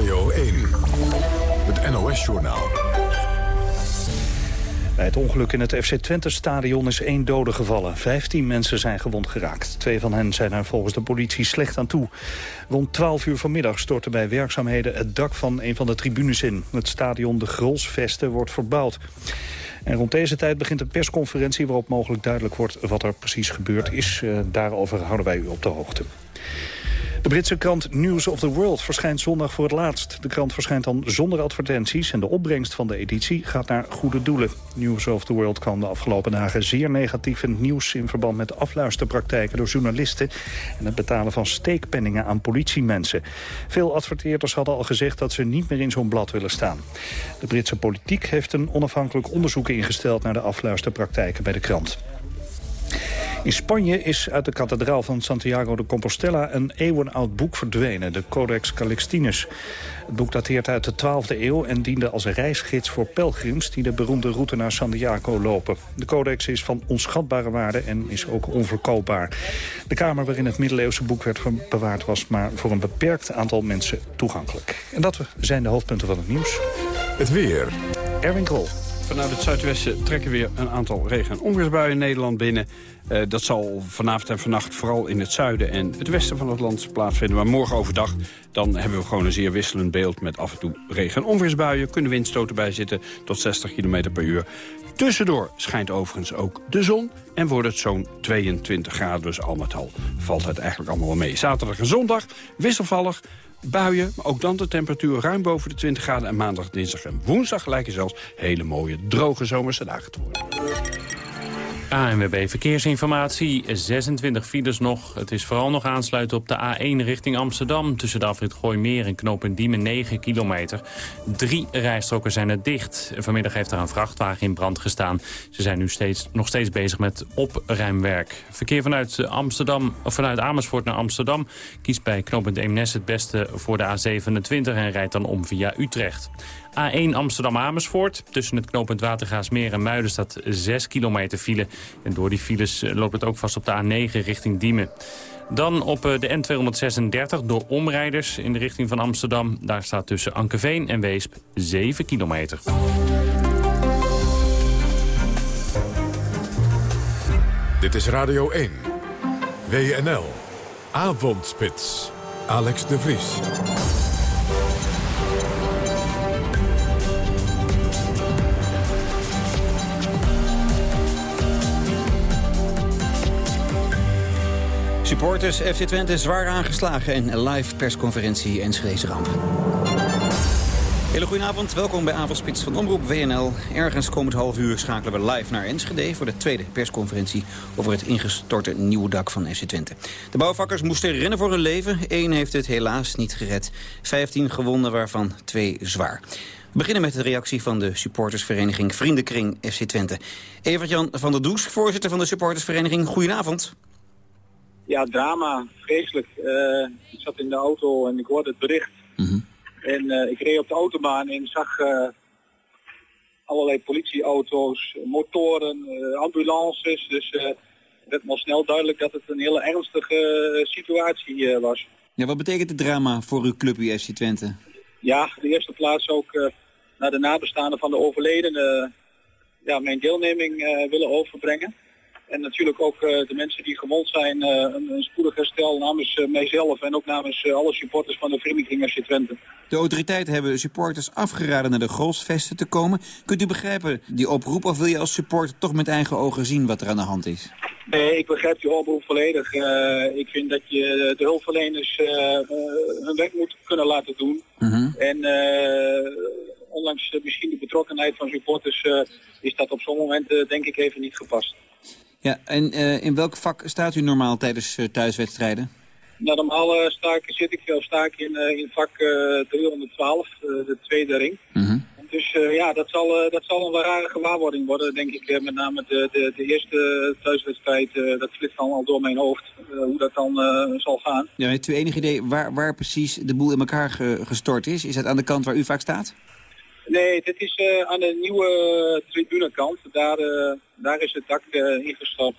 [SPEAKER 10] Radio 1, het NOS-journaal.
[SPEAKER 22] Bij het ongeluk in het FC Twente-stadion is één dode gevallen. Vijftien mensen zijn gewond geraakt. Twee van hen zijn er volgens de politie slecht aan toe. Rond 12 uur vanmiddag stortte bij werkzaamheden het dak van een van de tribunes in. Het stadion De Grolsvesten wordt verbouwd. En rond deze tijd begint een persconferentie waarop mogelijk duidelijk wordt wat er precies gebeurd is. Uh, daarover houden wij u op de hoogte. De Britse krant News of the World verschijnt zondag voor het laatst. De krant verschijnt dan zonder advertenties en de opbrengst van de editie gaat naar goede doelen. News of the World kwam de afgelopen dagen zeer negatief in nieuws... in verband met afluisterpraktijken door journalisten... en het betalen van steekpenningen aan politiemensen. Veel adverteerders hadden al gezegd dat ze niet meer in zo'n blad willen staan. De Britse politiek heeft een onafhankelijk onderzoek ingesteld... naar de afluisterpraktijken bij de krant. In Spanje is uit de kathedraal van Santiago de Compostela een eeuwenoud boek verdwenen, de Codex Calixtinus. Het boek dateert uit de 12e eeuw en diende als reisgids voor pelgrims die de beroemde route naar Santiago lopen. De codex is van onschatbare waarde en is ook onverkoopbaar. De kamer waarin het middeleeuwse boek werd bewaard was maar voor een beperkt aantal mensen toegankelijk. En dat zijn de hoofdpunten van het nieuws.
[SPEAKER 10] Het weer.
[SPEAKER 22] Erwin Krol.
[SPEAKER 23] Vanuit het zuidwesten trekken weer een aantal regen- en onweersbuien Nederland binnen. Uh, dat zal vanavond en vannacht vooral in het zuiden en het westen van het land plaatsvinden. Maar morgen overdag dan hebben we gewoon een zeer wisselend beeld... met af en toe regen- en onweersbuien. Kunnen windstoten bij zitten tot 60 km per uur. Tussendoor schijnt overigens ook de zon en wordt het zo'n 22 graden. Dus al met al valt het eigenlijk allemaal wel mee. Zaterdag en zondag wisselvallig, buien, maar ook dan de temperatuur ruim boven de 20 graden. En maandag, dinsdag en woensdag lijken zelfs hele mooie droge zomerse dagen te worden.
[SPEAKER 7] ANWB Verkeersinformatie, 26 files nog. Het is vooral nog aansluiten op de A1 richting Amsterdam... tussen de afrit Gooimeer en Knopendiemen 9 kilometer. Drie rijstroken zijn er dicht. Vanmiddag heeft er een vrachtwagen in brand gestaan. Ze zijn nu steeds, nog steeds bezig met opruimwerk. Verkeer vanuit, Amsterdam, of vanuit Amersfoort naar Amsterdam... kiest bij Knopend Eemnes het beste voor de A27 en rijdt dan om via Utrecht. A1 Amsterdam-Amersfoort. Tussen het knooppunt Watergaasmeer en Muiden staat 6 kilometer file. En door die files eh, loopt het ook vast op de A9 richting Diemen. Dan op eh, de N236 door omrijders in de richting van Amsterdam. Daar staat tussen Ankeveen en Weesp 7 kilometer.
[SPEAKER 10] Dit is Radio 1. WNL. Avondspits. Alex de Vries.
[SPEAKER 21] Supporters FC Twente zwaar aangeslagen en live persconferentie Enschede ramp. Hele goedenavond, welkom bij Avondspits van Omroep WNL. Ergens komend half uur schakelen we live naar Enschede... voor de tweede persconferentie over het ingestorte nieuwe dak van FC Twente. De bouwvakkers moesten rennen voor hun leven. Eén heeft het helaas niet gered. Vijftien gewonden, waarvan twee zwaar. We beginnen met de reactie van de supportersvereniging Vriendenkring FC Twente. Evert-Jan van der Does, voorzitter van de supportersvereniging. Goedenavond
[SPEAKER 24] ja, drama, vreselijk. Uh, ik zat in de auto en ik hoorde het bericht. Mhm. En uh, ik reed op de autobaan en zag uh, allerlei politieauto's, motoren, ambulances. Dus het werd al snel duidelijk dat het een hele ernstige situatie was.
[SPEAKER 21] Ja, wat betekent het drama voor uw club, UFC Twente?
[SPEAKER 24] Ja, de eerste plaats ook naar de nabestaanden van de overledene ja, mijn deelneming willen overbrengen. En natuurlijk ook eh, de mensen die gewond zijn, eh, een, een, spoedig herstel namens uh, mijzelf en ook namens alle supporters van de Vereniging FC Twente.
[SPEAKER 21] De autoriteiten hebben supporters afgeraden naar de Grolsvesten te komen. Kunt u begrijpen die oproep of wil je als supporter toch met eigen ogen zien wat er aan de hand is?
[SPEAKER 24] Nee, ik begrijp die oproep volledig. ik vind dat je de hulpverleners hun werk moet kunnen laten doen. Mhm. En ondanks misschien de betrokkenheid van supporters is dat op zo'n moment denk ik even niet gepast.
[SPEAKER 21] Ja, en uh, in welk vak staat u normaal tijdens uh, thuiswedstrijden?
[SPEAKER 24] Nou, normaal uh, sta ik, zit ik, of sta ik in, in vak 312, de tweede ring. Mm Dus ja, dat zal, dat zal een rare gewaarwording worden, denk ik. met name de, de, de eerste thuiswedstrijd, dat flitst dan al door mijn hoofd, hoe dat dan zal gaan.
[SPEAKER 21] Ja, heeft u enig idee waar, waar precies de boel in elkaar gestort is? Is dat aan de kant waar u vaak staat?
[SPEAKER 24] Nee, dit is uh, aan de nieuwe tribunekant. Daar, uh, daar is het dak uh, ingestort.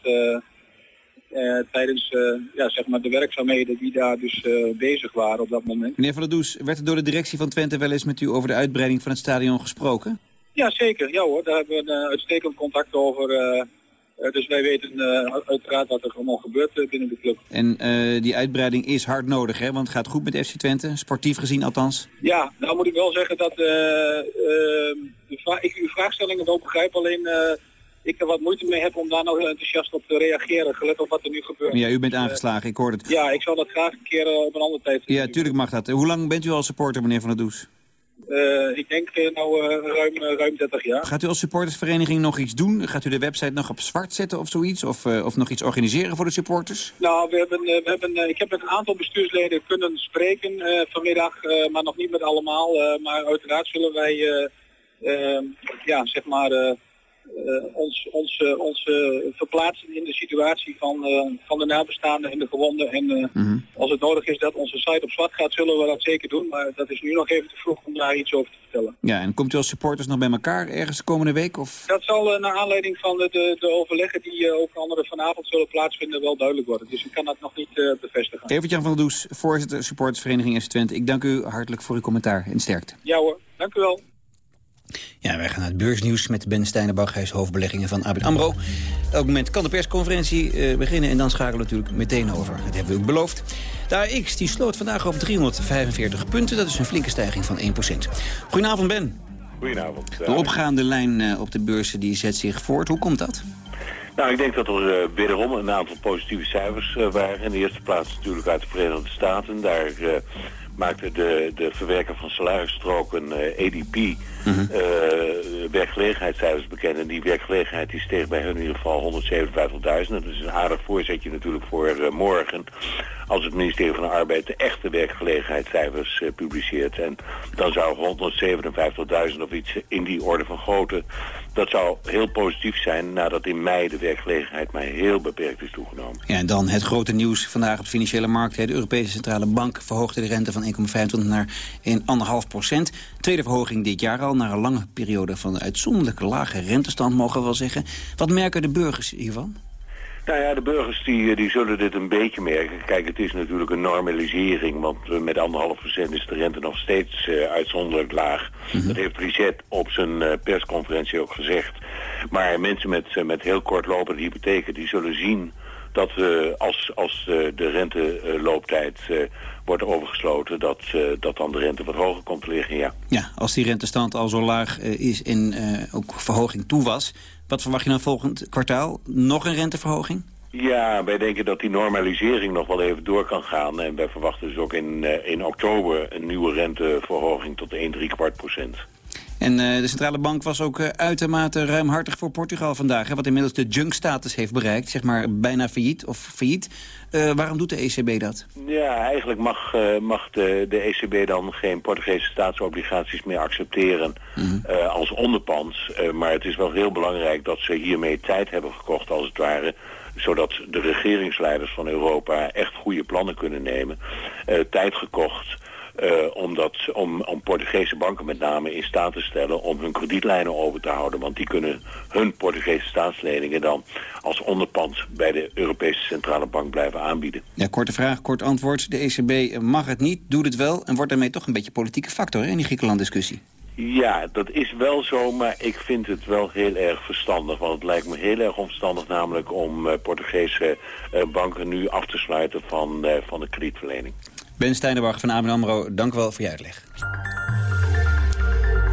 [SPEAKER 24] tijdens ja, zeg maar de werkzaamheden die daar dus bezig waren op dat moment.
[SPEAKER 21] Meneer Van der Does, werd er door de directie van Twente wel eens met u over de uitbreiding van het stadion gesproken?
[SPEAKER 24] Ja, zeker. Ja hoor, daar hebben we een uitstekend contact over. Dus wij weten uiteraard wat er allemaal gebeurt binnen de club.
[SPEAKER 21] En die uitbreiding is hard nodig, hè? Want het gaat goed met FC Twente, sportief gezien althans.
[SPEAKER 24] Ja, nou moet ik wel zeggen dat ik uw vraagstellingen wel begrijp, alleen ik er wat moeite mee heb om daar nou heel enthousiast op te reageren, gelet op wat er nu gebeurt.
[SPEAKER 21] Ja, u bent aangeslagen, ik hoor het.
[SPEAKER 24] Ja, ik zou dat graag een keer op een andere tijd
[SPEAKER 21] Ja, tuurlijk mag dat. Hoe lang bent u al supporter, meneer Van der Does?
[SPEAKER 24] Uh, ik denk uh, nou uh, ruim, ruim 30 jaar.
[SPEAKER 21] Gaat u als supportersvereniging nog iets doen? Gaat u de website nog op zwart zetten of zoiets? Of, of nog iets organiseren voor de supporters?
[SPEAKER 24] Nou, we hebben, we hebben, ik heb met een aantal bestuursleden kunnen spreken vanmiddag, maar nog niet met allemaal. maar uiteraard zullen wij, ja, zeg maar ons, ons, uh, ons uh, verplaatsen in de situatie van, van de nabestaanden en de gewonden. En mhm. als het nodig is dat onze site op zwart gaat, zullen we dat zeker doen. Maar dat is nu nog even te vroeg om daar iets over te vertellen.
[SPEAKER 21] Ja, en komt u als supporters nog bij elkaar ergens de komende week? Of?
[SPEAKER 24] Dat zal naar aanleiding van de, de, de overleggen die ook andere vanavond zullen plaatsvinden wel duidelijk worden. Dus ik kan dat nog niet bevestigen.
[SPEAKER 21] Evert-Jan van der Does, voorzitter supportersvereniging S Twente. Ik dank u hartelijk voor uw commentaar en sterkte.
[SPEAKER 24] Ja hoor, dank u wel.
[SPEAKER 21] Ja, wij gaan naar het beursnieuws met Ben Steinenbach. Hij is hoofdbeleggingen van ABN AMRO. Elk moment kan de persconferentie uh, beginnen en dan schakelen we natuurlijk meteen over. Dat hebben we ook beloofd. De AX die sloot vandaag op 345 punten. Dat is een flinke stijging van 1%. Goedenavond Ben.
[SPEAKER 25] Goedenavond.
[SPEAKER 21] De opgaande lijn uh, op de beurzen die zet zich voort. Hoe komt dat?
[SPEAKER 25] Nou, ik denk dat er uh, wederom een aantal positieve cijfers waren. In de eerste plaats natuurlijk uit de Verenigde Staten. Daar maakte de, de verwerker van salarisstroken uh, ADP mm -hmm. uh, werkgelegenheidscijfers bekend. En die werkgelegenheid die steeg bij hun in ieder geval 157.000. Dat is een aardig voorzetje natuurlijk voor uh, morgen. Als het ministerie van Arbeid de echte werkgelegenheidscijfers uh, publiceert. En dan zou 157.000 of iets in die orde van grootte dat zou heel positief zijn nadat in mei de werkgelegenheid maar heel beperkt is toegenomen.
[SPEAKER 21] Ja, en dan het grote nieuws vandaag op de financiële markt. De Europese Centrale Bank verhoogde de rente van 1,25 naar 1,5 procent. Tweede verhoging dit jaar al, na een lange periode van uitzonderlijke lage rentestand, mogen we wel zeggen. Wat merken de burgers hiervan?
[SPEAKER 25] Nou ja, de burgers die, die zullen dit een beetje merken. Kijk, het is natuurlijk een normalisering, want uh, met anderhalf procent is de rente nog steeds uh, uitzonderlijk laag. Mhm. Dat heeft Richet op zijn uh, persconferentie ook gezegd. Maar mensen met, met heel kortlopende hypotheken, die zullen zien dat als, als de rentelooptijd wordt overgesloten, dat, dat dan de rente wat hoger komt te liggen, ja.
[SPEAKER 21] Ja, als die rentestand al zo laag is en ook verhoging toe was, wat verwacht je dan volgend kwartaal? Nog een renteverhoging?
[SPEAKER 25] Ja, wij denken dat die normalisering nog wel even door kan gaan. En wij verwachten dus ook in, in oktober een nieuwe renteverhoging tot 1, 3 kwart procent.
[SPEAKER 21] En uh, de centrale bank was ook uh, uitermate ruimhartig voor Portugal vandaag. Hè, wat inmiddels de junk-status heeft bereikt. Zeg maar bijna failliet of failliet. Uh, waarom doet de ECB dat?
[SPEAKER 25] Ja, eigenlijk mag, mag de, de ECB dan geen Portugese staatsobligaties meer accepteren mm als onderpand. maar het is wel heel belangrijk dat ze hiermee tijd hebben gekocht als het ware zodat de regeringsleiders van Europa echt goede plannen kunnen nemen. tijd gekocht uh, om, dat, om, om Portugese banken met name in staat te stellen om hun kredietlijnen over te houden. Want die kunnen hun Portugese staatsleningen dan als onderpand bij de Europese Centrale Bank blijven aanbieden.
[SPEAKER 21] Ja, korte vraag, kort antwoord. De ECB mag het niet, doet het wel en wordt daarmee toch een beetje politieke factor in die Griekenland-discussie.
[SPEAKER 25] Ja, dat is wel zo, maar ik vind het wel heel erg verstandig. Want het lijkt me heel erg onverstandig namelijk om uh, Portugese uh, banken nu af te sluiten van, uh, van de kredietverlening.
[SPEAKER 21] Ben Steinenbach van ABN AMRO, dank wel voor je uitleg.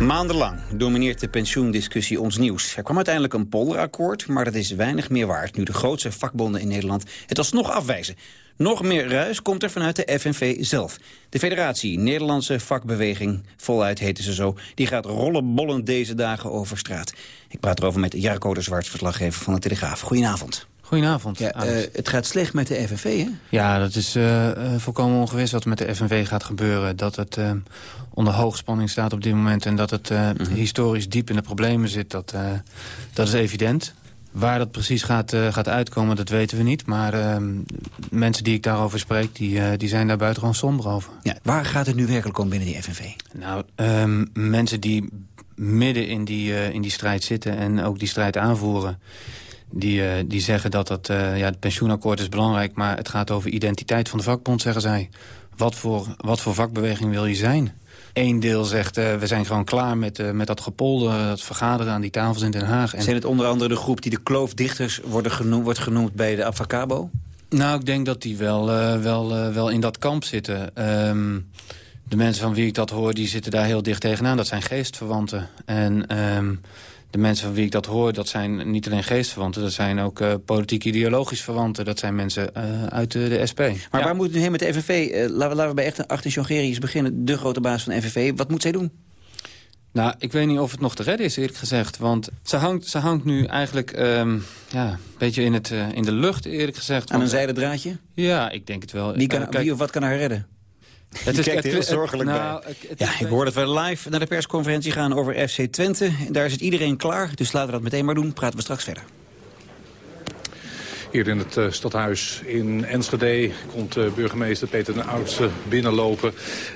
[SPEAKER 21] Maandenlang domineert de pensioendiscussie ons nieuws. Er kwam uiteindelijk een polderakkoord, maar dat is weinig meer waard... nu de grootste vakbonden in Nederland het alsnog afwijzen. Nog meer ruis komt er vanuit de FNV zelf. De federatie Nederlandse Vakbeweging, voluit heten ze zo... die gaat rollenbollend deze dagen over straat. Ik praat erover met Jarko de Zwart, verslaggever van de Telegraaf. Goedenavond.
[SPEAKER 26] Goedenavond.
[SPEAKER 21] Ja, uh, het gaat slecht met de FNV, hè?
[SPEAKER 26] Ja, dat is uh, volkomen ongewis wat met de FNV gaat gebeuren. Dat het uh, onder hoogspanning staat op dit moment... en dat het -hmm. historisch diep in de problemen zit, dat, dat is evident. Waar dat precies gaat, gaat uitkomen, dat weten we niet. Maar ehm, mensen die ik daarover spreek, die, die zijn daar buitengewoon somber over.
[SPEAKER 21] Ja, waar gaat het nu werkelijk om binnen die FNV?
[SPEAKER 26] Nou, um, mensen die midden in die, in die strijd zitten en ook die strijd aanvoeren Die, die zeggen dat dat, ja, het pensioenakkoord is belangrijk... maar het gaat over identiteit van de vakbond, zeggen zij. Wat voor, wat voor vakbeweging wil je zijn? Eén deel zegt, we zijn gewoon klaar met, met dat gepolder, dat vergaderen aan die tafels in Den Haag.
[SPEAKER 21] En... Zijn het onder andere de groep die de kloofdichters worden genoemd, wordt genoemd bij de Avacabo?
[SPEAKER 26] Nou, ik denk dat die wel, wel, wel in dat kamp zitten. Um, de mensen van wie ik dat hoor, die zitten daar heel dicht tegenaan. Dat zijn geestverwanten. En um, de mensen van wie ik dat hoor, dat zijn niet alleen geestverwanten... dat zijn ook uh, politiek-ideologisch verwanten. Dat zijn mensen uh, uit de, de, SP.
[SPEAKER 21] Maar waar moet het nu heen met de FNV? Uh, eh, laten, we, laten we bij echt Achting Jongerius beginnen. De grote baas van de FNV. Wat moet zij doen?
[SPEAKER 26] Nou, ik weet niet of het nog te redden is, eerlijk gezegd. Want ze hangt, ze hangt nu eigenlijk um, ja, een beetje in, het, in de lucht, eerlijk gezegd.
[SPEAKER 21] Aan een zijden draadje?
[SPEAKER 26] Ja, ik denk het wel.
[SPEAKER 21] Wie, kan, wie of wat kan haar redden? Het is kijkt heel zorgelijk nou, bij. ja, ik hoor dat we live naar de persconferentie gaan over FC Twente. En daar zit iedereen klaar, dus laten we dat meteen maar doen. Praten we straks verder.
[SPEAKER 3] Hier in het uh, stadhuis in Enschede komt uh, burgemeester Peter de Oudste binnenlopen.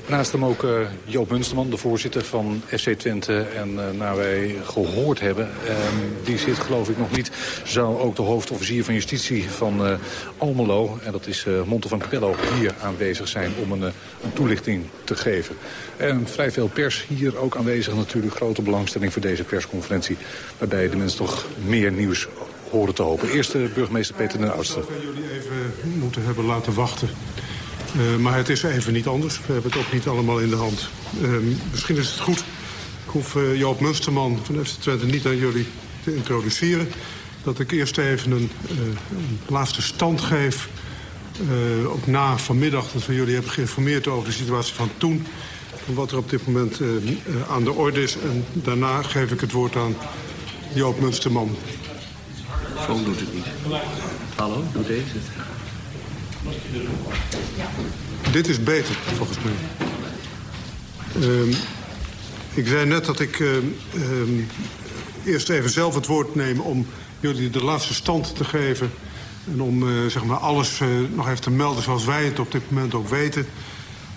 [SPEAKER 3] Naast hem ook uh, Joop Munsterman, de voorzitter van FC Twente. En naar wij gehoord hebben, ehm, die zit geloof ik nog niet, zou ook de hoofdofficier van justitie van Almelo, en dat is Monte van Capello, hier aanwezig zijn om een, een toelichting te geven. En vrij veel pers hier ook aanwezig natuurlijk. Grote belangstelling voor deze persconferentie. Waarbij de mensen toch meer nieuws horen te hopen. Eerste burgemeester Peter den Oudste.
[SPEAKER 27] Dat jullie even moeten hebben laten wachten. Uh, maar het is even niet anders. We hebben het ook niet allemaal in de hand. Uh, misschien is het goed. Ik hoef uh, Joop Munsterman van FC Twente niet aan jullie te introduceren. Dat ik eerst even een, een laatste stand geef. ook na vanmiddag dat we jullie hebben geïnformeerd over de situatie van toen. En wat er op dit moment aan de orde is. En daarna geef ik het woord aan Joop Munsterman
[SPEAKER 28] telefoon doet het niet. Hallo, doet deze het?
[SPEAKER 27] Dit is beter, volgens mij. Um, ik zei net dat ik uh, um, eerst even zelf het woord neem... om jullie de laatste stand te geven... en om uh, zeg maar alles uh, nog even te melden zoals wij het op dit moment ook weten...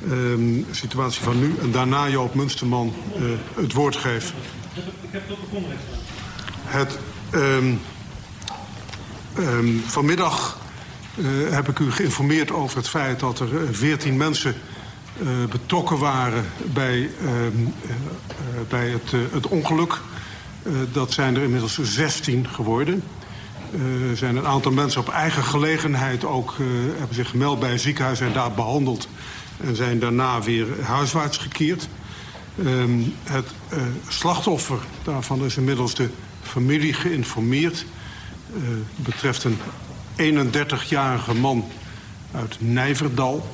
[SPEAKER 27] Um, de situatie van nu. En daarna Joop Munsterman het woord geeft. Ik heb het op de grond Het... Um, Um, vanmiddag uh, heb ik u geïnformeerd over het feit dat er veertien uh, mensen uh, betrokken waren bij, bij het, het ongeluk. dat zijn er inmiddels 16 geworden. Er zijn een aantal mensen op eigen gelegenheid ook hebben zich gemeld bij een ziekenhuis en daar behandeld. En zijn daarna weer huiswaarts gekeerd. Um, het slachtoffer, daarvan is inmiddels de familie geïnformeerd. Uh, betreft een 31-jarige man uit Nijverdal.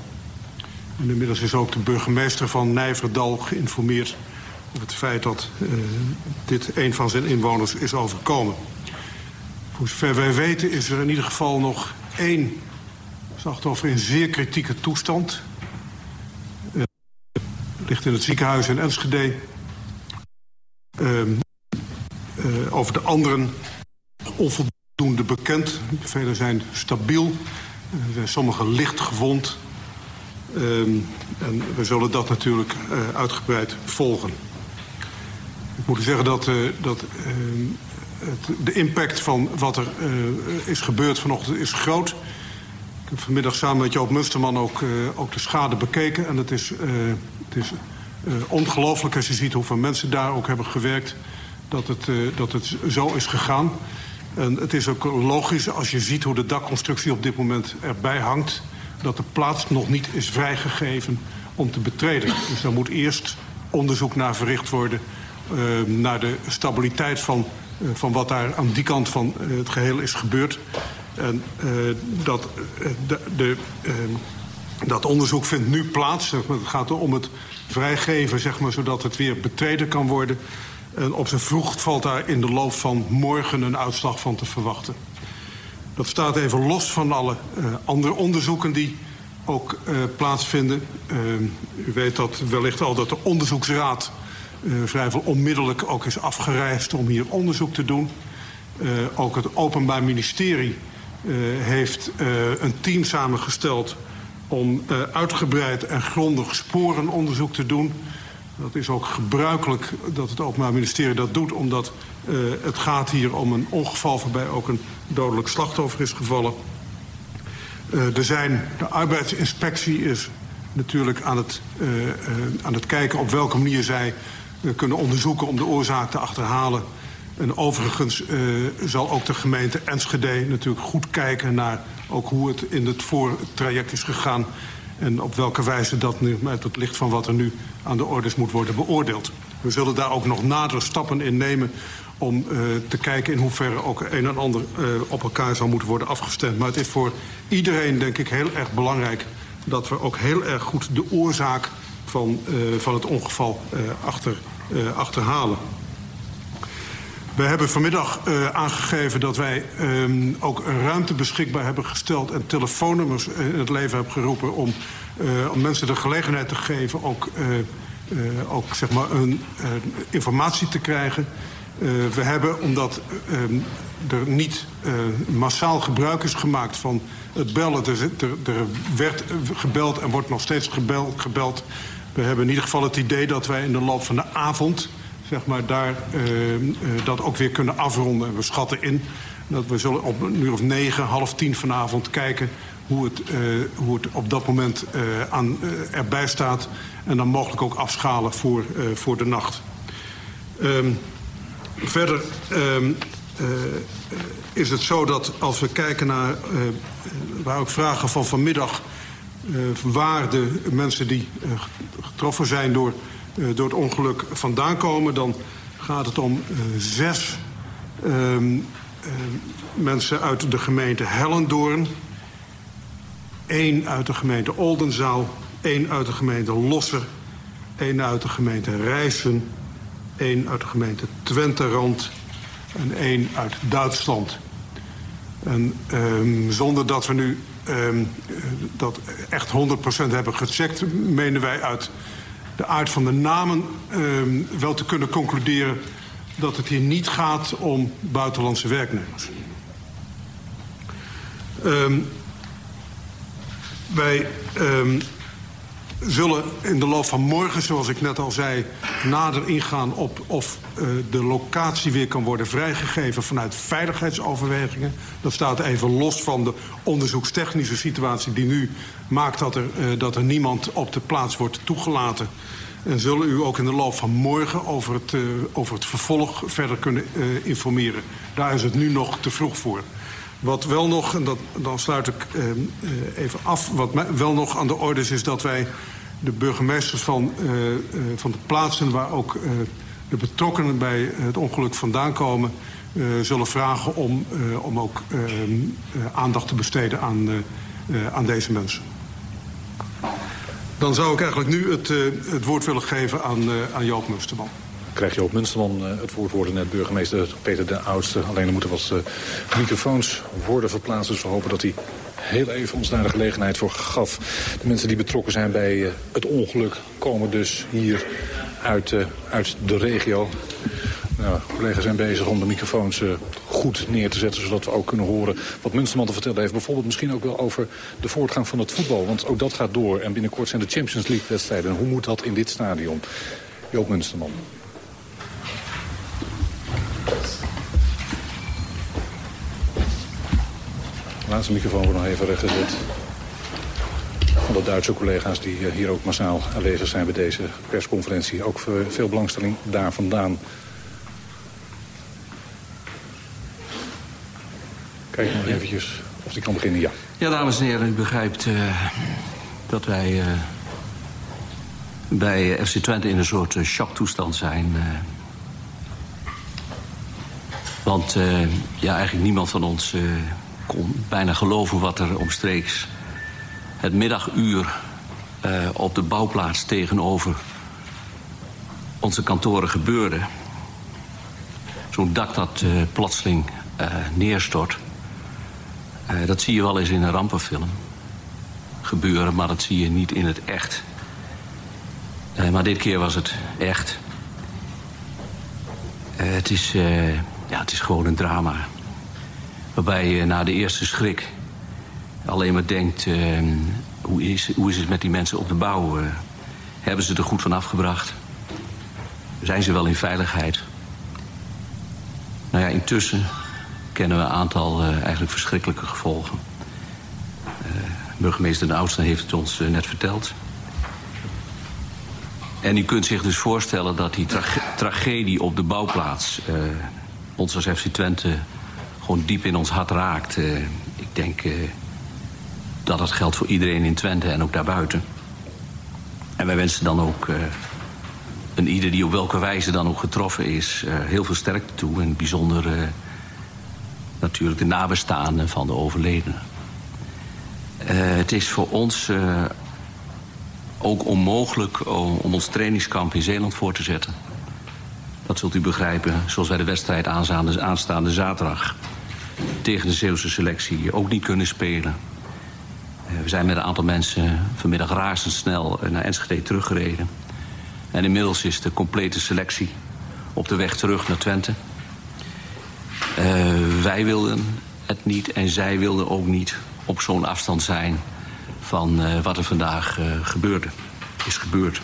[SPEAKER 27] En inmiddels is ook de burgemeester van Nijverdal geïnformeerd... over het feit dat uh, dit een van zijn inwoners is overkomen. Voor zover wij weten is er in ieder geval nog één slachtoffer in zeer kritieke toestand. Uh, ligt in het ziekenhuis in Enschede. Uh, over de anderen onvoldoende voldoende bekend. Velen zijn stabiel. Zijn sommigen licht gewond. Um, en we zullen dat natuurlijk uh, uitgebreid volgen. Ik moet zeggen dat, uh, dat uh, het, de impact van wat er is gebeurd vanochtend is groot. Ik heb vanmiddag samen met Joop Musterman ook, ook de schade bekeken. En het is, is ongelooflijk als je ziet hoeveel mensen daar ook hebben gewerkt... dat het, dat het zo is gegaan. En het is ook logisch als je ziet hoe de dakconstructie op dit moment erbij hangt... dat de plaats nog niet is vrijgegeven om te betreden. Dus daar moet eerst onderzoek naar verricht worden... Uh, naar de stabiliteit van, uh, van wat daar aan die kant van uh, het geheel is gebeurd. En dat, de, dat onderzoek vindt nu plaats. Het gaat om het vrijgeven, zeg maar, zodat het weer betreden kan worden... En op zijn vroegst valt daar in de loop van morgen een uitslag van te verwachten. Dat staat even los van alle uh, andere onderzoeken die ook uh, plaatsvinden. Uh, u weet dat wellicht al dat de onderzoeksraad vrijwel onmiddellijk ook is afgereisd om hier onderzoek te doen. ook het Openbaar Ministerie heeft een team samengesteld om uitgebreid en grondig sporenonderzoek te doen. Dat is ook gebruikelijk dat het Openbaar Ministerie dat doet... omdat uh, het gaat hier om een ongeval waarbij ook een dodelijk slachtoffer is gevallen. Uh, er zijn, de arbeidsinspectie is natuurlijk aan het, uh, aan het kijken op welke manier zij kunnen onderzoeken... om de oorzaak te achterhalen. En overigens zal ook de gemeente Enschede natuurlijk goed kijken naar ook hoe het in het voortraject is gegaan en op welke wijze dat nu, met het licht van wat er nu aan de orders moet worden beoordeeld. We zullen daar ook nog nadere stappen in nemen om uh, te kijken in hoeverre ook een en ander uh, op elkaar zal moeten worden afgestemd. Maar het is voor iedereen, denk ik, heel erg belangrijk... dat we ook heel erg goed de oorzaak van, uh, van het ongeval achter, achterhalen. We hebben vanmiddag uh, aangegeven dat wij um, ook ruimte beschikbaar hebben gesteld... en telefoonnummers in het leven hebben geroepen... om, uh, om mensen de gelegenheid te geven ook, uh, ook zeg maar een, informatie te krijgen. we hebben, omdat er niet massaal gebruik is gemaakt van het bellen... Er, er, er werd gebeld en wordt nog steeds gebeld, gebeld. We hebben in ieder geval het idee dat wij in de loop van de avond zeg maar, daar uh, uh, dat ook weer kunnen afronden. En we schatten in dat we zullen op een uur of negen, half tien vanavond kijken... hoe het, uh, hoe het op dat moment aan, erbij staat. En dan mogelijk ook afschalen voor, voor de nacht. Um, verder um, is het zo dat als we kijken naar... waar ook vragen van vanmiddag... waar de mensen die getroffen zijn door uh, door het ongeluk vandaan komen... dan gaat het om zes uh, mensen uit de gemeente Hellendoorn... één uit de gemeente Oldenzaal... één uit de gemeente Losser... één uit de gemeente Rijssen... één uit de gemeente Twenterand... en één uit Duitsland. En um, zonder dat we nu um, dat echt 100% hebben gecheckt... menen wij uit de aard van de namen uh, wel te kunnen concluderen... dat het hier niet gaat om buitenlandse werknemers. Um, wij um, zullen in de loop van morgen, zoals ik net al zei... nader ingaan op of uh, de locatie weer kan worden vrijgegeven... vanuit veiligheidsoverwegingen. Dat staat even los van de onderzoekstechnische situatie... die nu maakt dat er, uh, dat er niemand op de plaats wordt toegelaten... En zullen u ook in de loop van morgen over het, uh, over het vervolg verder kunnen informeren. Daar is het nu nog te vroeg voor. Wat wel nog, en dat, dan sluit ik uh, even af... wat wel nog aan de orde is, is dat wij de burgemeesters van, van de plaatsen... waar ook de betrokkenen bij het ongeluk vandaan komen... zullen vragen om, om ook aandacht te besteden aan, aan deze mensen. Dan zou ik eigenlijk nu het, het woord willen geven aan, aan Joop Munsterman.
[SPEAKER 3] Krijgt Joop Munsterman uh, het woord worden net burgemeester Peter de Oudste. Alleen er moeten wat microfoons worden verplaatst. Dus we hopen dat hij heel even ons daar de gelegenheid voor gaf. De mensen die betrokken zijn bij het ongeluk komen dus hier uit, uit de regio. Nou, collega's zijn bezig om de microfoons goed neer te zetten... zodat we ook kunnen horen wat Munsterman te vertellen heeft. Bijvoorbeeld misschien ook wel over de voortgang van het voetbal. Want ook dat gaat door. En binnenkort zijn de Champions League-wedstrijden. En hoe moet dat in dit stadion? Joop Munsterman. De laatste microfoon wordt nog even rechtgezet. Van de Duitse collega's die hier ook massaal aanwezig zijn bij deze persconferentie. Ook veel belangstelling daar vandaan. Kijk nog eventjes of die kan beginnen, ja.
[SPEAKER 28] Ja, dames en heren, u begrijpt uh, dat wij uh, bij FC Twente in een soort shocktoestand zijn. Want ja, eigenlijk niemand van ons kon bijna geloven wat er omstreeks het middaguur op de bouwplaats tegenover onze kantoren gebeurde. Zo'n dak dat plotseling neerstort. Uh, dat zie je wel eens in een rampenfilm gebeuren, maar dat zie je niet in het echt. Uh, maar dit keer was het echt. Uh, het, is, ja, het is gewoon een drama. Waarbij je na de eerste schrik alleen maar denkt... hoe, is, hoe is het met die mensen op de bouw? hebben ze er goed van afgebracht? zijn ze wel in veiligheid. Nou ja, intussen kennen we een aantal uh, eigenlijk verschrikkelijke gevolgen. Uh, burgemeester De Oudste heeft het ons net verteld. En u kunt zich dus voorstellen dat die tra tragedie op de bouwplaats... ons als FC Twente gewoon diep in ons hart raakt. ik denk dat dat geldt voor iedereen in Twente en ook daarbuiten. En wij wensen dan ook een ieder die op welke wijze dan ook getroffen is... Uh, heel veel sterkte toe. En bijzonder uh, natuurlijk de nabestaanden van de overledenen. Uh, het is voor ons ook onmogelijk om, om ons trainingskamp in Zeeland voor te zetten. Dat zult u begrijpen, zoals wij de wedstrijd aanstaande, aanstaande zaterdag... tegen de Zeeuwse selectie ook niet kunnen spelen. we zijn met een aantal mensen vanmiddag razendsnel naar Enschede teruggereden... En inmiddels is de complete selectie op de weg terug naar Twente. Uh, wij wilden het niet en zij wilden ook niet op zo'n afstand zijn... van wat er vandaag gebeurde, is gebeurd.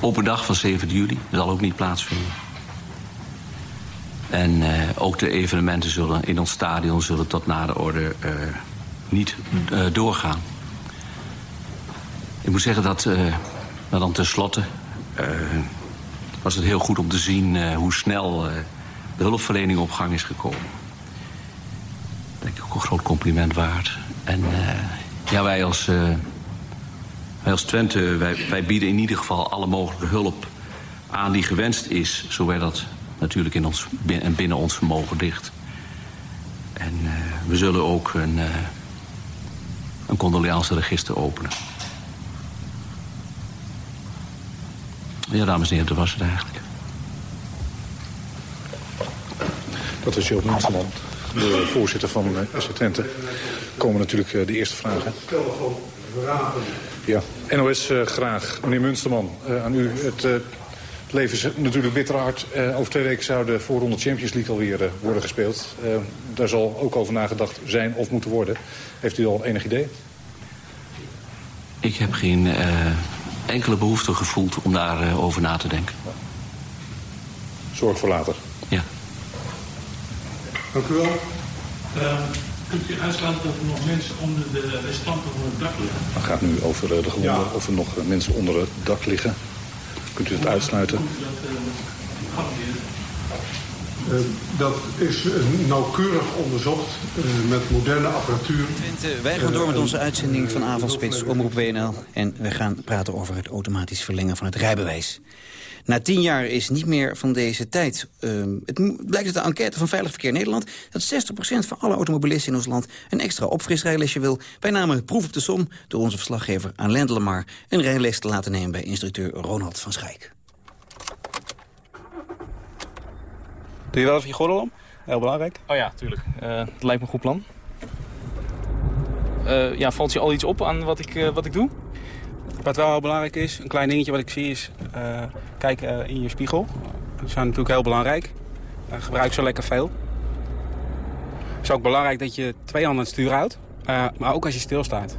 [SPEAKER 28] Open dag van 7 juli zal ook niet plaatsvinden. En ook de evenementen zullen in ons stadion zullen tot na de orde niet doorgaan. Ik moet zeggen dat maar dan tenslotte was het heel goed om te zien hoe snel de hulpverlening op gang is gekomen. Denk ik ook een groot compliment waard. En ja, wij als, als Twente, wij, wij, bieden in ieder geval alle mogelijke hulp aan die gewenst is. Zover dat natuurlijk in ons, binnen, binnen ons vermogen ligt. En we zullen ook een, een condoleanceregister openen. Ja, dames en heren, dat was het eigenlijk.
[SPEAKER 3] Dat is Joop Munsterman, de voorzitter van uh, SC Twente. komen natuurlijk uh, de eerste vragen. Ja, NOS uh, graag. Meneer Munsterman, aan u. Het, het leven is natuurlijk bitter hard. over twee weken zou de voorronde Champions League alweer worden gespeeld. daar zal ook over nagedacht zijn of moeten worden. Heeft u al enig idee?
[SPEAKER 28] Ik heb geen enkele behoefte gevoeld om daarover uh, over na te denken.
[SPEAKER 3] Zorg voor later.
[SPEAKER 28] Ja.
[SPEAKER 3] Dank u wel.
[SPEAKER 29] Kunt u uitsluiten dat er nog mensen onder de restanten van het dak liggen?
[SPEAKER 3] Het gaat nu over uh, de gewonden, ja. of er nog uh, mensen onder het dak liggen. Kunt u het uitsluiten?
[SPEAKER 27] Uh, dat is nauwkeurig onderzocht uh, met moderne apparatuur.
[SPEAKER 21] Twente, wij gaan door met onze uitzending van Avondspits Omroep WNL. En we gaan praten over het automatisch verlengen van het rijbewijs. Na tien jaar is niet meer van deze tijd. Uh, het blijkt uit de enquête van Veilig Verkeer Nederland... dat 60% van alle automobilisten in ons land een extra opfrisrijlesje wil. Wij namen proef op de som door onze verslaggever aan Lendelemar... een rijles te laten nemen bij instructeur Ronald van Schijk.
[SPEAKER 30] Doe je wel even je gordel om? Heel belangrijk.
[SPEAKER 31] Oh ja, tuurlijk. Uh, dat lijkt me een goed plan. Uh, ja, valt je al iets op aan wat ik, uh, wat ik doe?
[SPEAKER 30] Wat wel heel belangrijk is, een klein dingetje wat ik zie is... kijk in je spiegel. Dat is natuurlijk heel belangrijk. gebruik zo lekker veel. Het is ook belangrijk dat je twee handen het stuur houdt. maar ook als je stilstaat.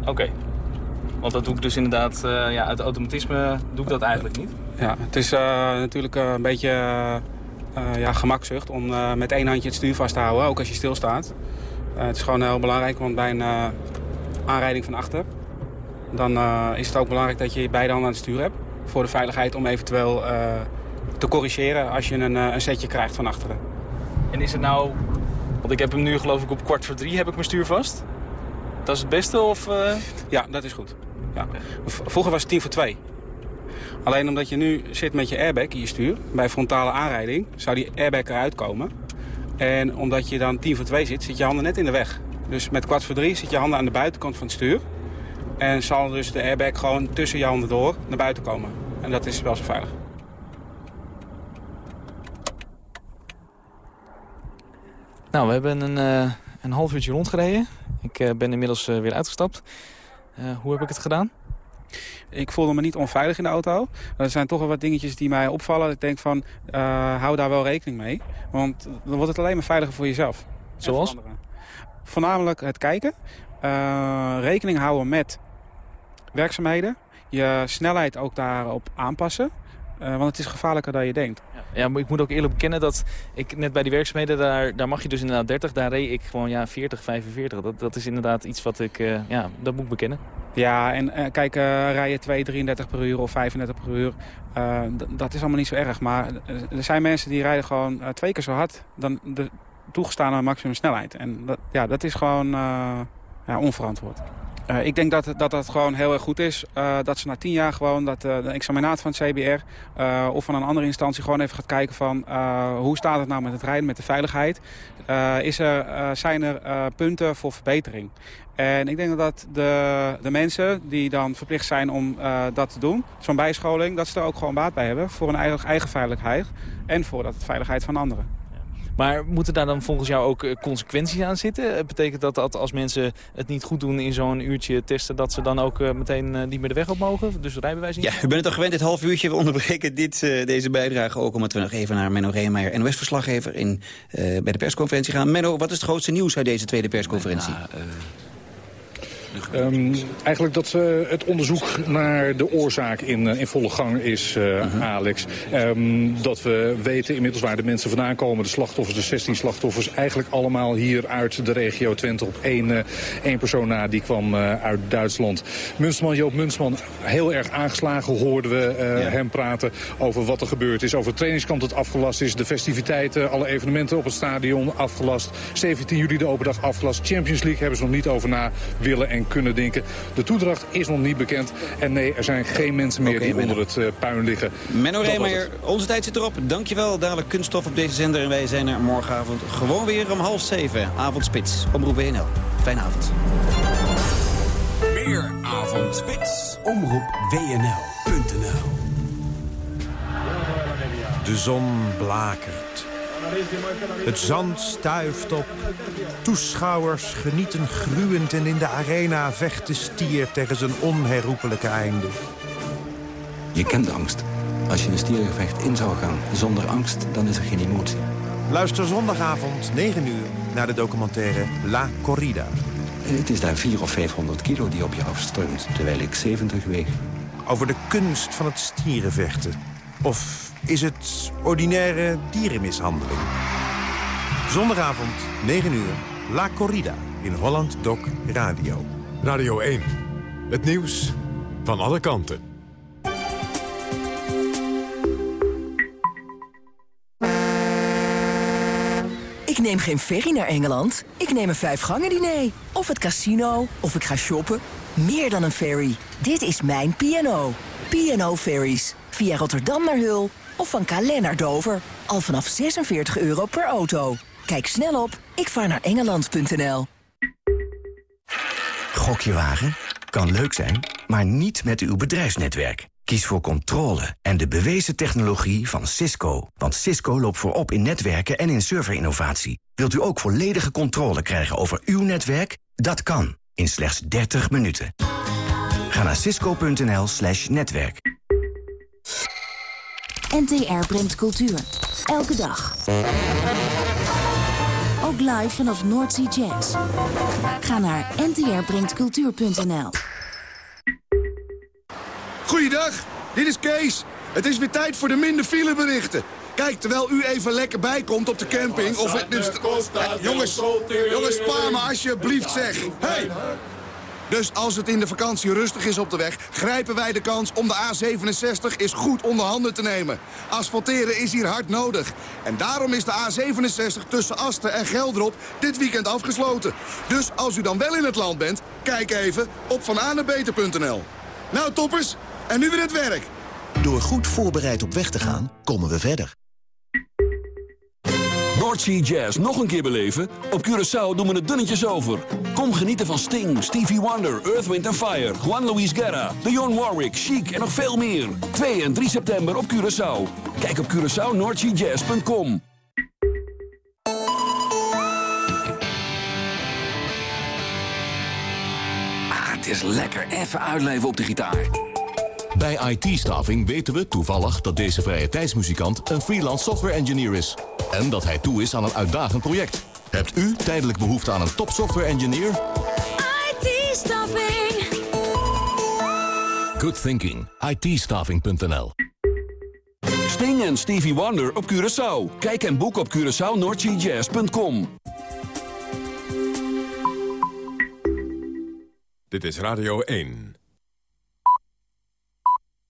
[SPEAKER 31] Oké. Okay. Want dat doe ik dus inderdaad... ja, uit automatisme doe ik dat eigenlijk niet.
[SPEAKER 30] Ja, het is natuurlijk een beetje uh, ja, gemakzucht om uh, met één handje het stuur vast te houden, ook als je stilstaat. Uh, het is gewoon heel belangrijk, want bij een aanrijding van achter... dan is het ook belangrijk dat je beide handen aan het stuur hebt. Voor de veiligheid om eventueel te corrigeren als je een, een setje krijgt van achteren.
[SPEAKER 31] En is het nou... Want ik heb hem nu geloof ik op kwart voor drie heb ik mijn stuur vast. Dat is het beste of...
[SPEAKER 30] Ja, dat is goed. Ja. Vroeger was het tien voor twee. Alleen omdat je nu zit met je airbag in je stuur, bij frontale aanrijding, zou die airbag eruit komen. En omdat je dan 10 voor 2 zit, zit je handen net in de weg. Dus met kwart voor 3 zit je handen aan de buitenkant van het stuur. En zal dus de airbag gewoon tussen je handen door naar buiten komen. En dat is wel zo veilig.
[SPEAKER 31] Nou, we hebben een, uh, een half uurtje rondgereden. Ik uh, ben inmiddels uh, weer uitgestapt. hoe heb ik het gedaan?
[SPEAKER 30] Ik voelde me niet onveilig in de auto. Er zijn toch wel wat dingetjes die mij opvallen. Ik denk van, uh, hou daar wel rekening mee. Want dan wordt het alleen maar veiliger voor jezelf.
[SPEAKER 31] Zoals?
[SPEAKER 30] Voornamelijk het kijken. Uh, rekening houden met werkzaamheden. je snelheid ook daarop aanpassen. want het is gevaarlijker dan je denkt.
[SPEAKER 31] Ja, maar ik moet ook eerlijk bekennen dat ik net bij die werkzaamheden, daar, daar mag je dus inderdaad 30, daar reed ik gewoon ja, 40, 45. Dat, dat is inderdaad iets wat ik, uh, ja, dat moet ik bekennen.
[SPEAKER 30] Ja, en uh, kijk, rij je 2, 33 per uur of 35 per uur, dat is allemaal niet zo erg. Maar er zijn mensen die rijden gewoon twee keer zo hard dan de toegestane maximum snelheid. En dat, ja, dat is gewoon ja, onverantwoord. Uh, ik denk dat, dat dat gewoon heel erg goed is. Uh, dat ze na tien jaar gewoon dat, uh, de examinaat van het CBR of van een andere instantie gewoon even gaat kijken van hoe staat het nou met het rijden, met de veiligheid. is er, zijn er punten voor verbetering? En ik denk dat de, de mensen die dan verplicht zijn om dat te doen, zo'n bijscholing, dat ze er ook gewoon baat bij hebben voor hun eigen, eigen veiligheid en voor de veiligheid van anderen.
[SPEAKER 31] Maar moeten daar dan volgens jou ook eh, consequenties aan zitten? Betekent dat dat als mensen het niet goed doen in zo'n uurtje testen... dat ze dan ook eh, meteen eh, niet meer de weg op mogen? Dus rijbewijs
[SPEAKER 21] Ja, u bent het al gewend, dit half uurtje. We onderbreken dit, deze bijdrage ook... omdat we nog even naar Menno Reemeijer, NOS-verslaggever... Uh, bij de persconferentie gaan. Menno, wat is het grootste nieuws uit deze tweede persconferentie? Ja,
[SPEAKER 3] Um, eigenlijk dat uh, het onderzoek naar de oorzaak in, uh, in volle gang is, uh -huh. Alex. Um, dat we weten inmiddels waar de mensen vandaan komen. De slachtoffers, de 16 slachtoffers, eigenlijk allemaal hier uit de regio Twente. Op één, één persoon na, die kwam uit Duitsland. Munsterman, Joop Munsterman, heel erg aangeslagen hoorden we ja. hem praten over wat er gebeurd is. Over het trainingskamp dat afgelast is, de festiviteiten, alle evenementen op het stadion afgelast. 17 juli de open dag afgelast. Champions League hebben ze nog niet over na willen en kunnen denken. De toedracht is nog niet bekend. En nee, er zijn geen mensen meer okay, die onder het uh, puin liggen.
[SPEAKER 21] Menno Reemeyer, onze tijd zit erop. Dankjewel. Dadelijk kunststof op deze zender. En wij zijn er morgenavond gewoon weer om half zeven. Avondspits. Omroep WNL. Fijne avond.
[SPEAKER 32] Meer Avondspits. Omroep WNL.nl
[SPEAKER 1] De zon blakert. Het zand stuift op. Toeschouwers genieten gruwend en in de arena vecht de stier tegen zijn onherroepelijke einde.
[SPEAKER 33] Je kent angst. Als je een stiergevecht in zou gaan zonder angst, dan is er geen emotie.
[SPEAKER 1] Luister zondagavond, 9 uur, naar de documentaire La Corrida.
[SPEAKER 33] Het is daar 400 of 500 kilo die op je afstroomt, terwijl ik 70 weeg.
[SPEAKER 1] Over de kunst van het stierenvechten. Of is het ordinaire dierenmishandeling? Zondagavond, 9 uur, La Corrida in Holland Doc Radio.
[SPEAKER 10] Radio 1, het nieuws van alle kanten.
[SPEAKER 34] Ik neem geen ferry naar Engeland. Ik neem een vijfgangen diner. Of het casino. Of ik ga shoppen. Meer dan een ferry. Dit is mijn P&O. P&O Ferries. Via Rotterdam naar Hul of van Calais naar Dover. Al vanaf 46 euro per auto. Kijk snel op ikvaarnaarengeland.nl.
[SPEAKER 35] Gokje wagen? Kan leuk zijn, maar niet met uw bedrijfsnetwerk. Kies voor controle en de bewezen technologie van Cisco. Want Cisco loopt voorop in netwerken en in serverinnovatie. Wilt u ook volledige controle krijgen over uw netwerk? Dat kan, in slechts 30 minuten. Ga naar cisco.nl slash netwerk.
[SPEAKER 36] NTR brengt cultuur. Elke dag. Ook live vanaf Noordsea Jazz. Ga naar ntrbrengtcultuur.nl
[SPEAKER 37] Goeiedag, dit is Kees. Het is weer tijd voor de minder fileberichten. Kijk, terwijl u even lekker bijkomt op de camping... of het, dus, jongens, jongens, spaar me alsjeblieft, zeg. Hey! Dus als het in de vakantie rustig is op de weg... grijpen wij de kans om de A67 eens goed onder handen te nemen. Asfalteren is hier hard nodig. En daarom is de A67 tussen Asten en Gelderop dit weekend afgesloten. Dus als u dan wel in het land bent, kijk even op vananebeter.nl. Nou toppers, en nu weer het werk.
[SPEAKER 35] Door goed voorbereid op weg te gaan, komen we verder.
[SPEAKER 38] Noordsea Jazz nog een keer beleven? Op Curaçao doen we het dunnetjes over. Kom genieten van Sting, Stevie Wonder, Earth, Wind Fire... Juan Luis Guerra, Dionne Warwick, Chic en nog veel meer. 2 en 3 september op Curaçao. Kijk op CuraçaoNoordseaJazz.com.
[SPEAKER 32] Ah, het is lekker even uitleven op de gitaar.
[SPEAKER 38] Bij IT-staving weten we toevallig dat deze vrije tijdsmuzikant een freelance software engineer is. En dat hij toe is aan een uitdagend project. Hebt u tijdelijk behoefte aan een top software engineer?
[SPEAKER 36] IT-staffing.
[SPEAKER 38] Good thinking. ITstaffing.nl Sting en Stevie Wonder op Curaçao. Kijk en boek op CuraçaoNordSeaJazz.com.
[SPEAKER 1] Dit is Radio 1.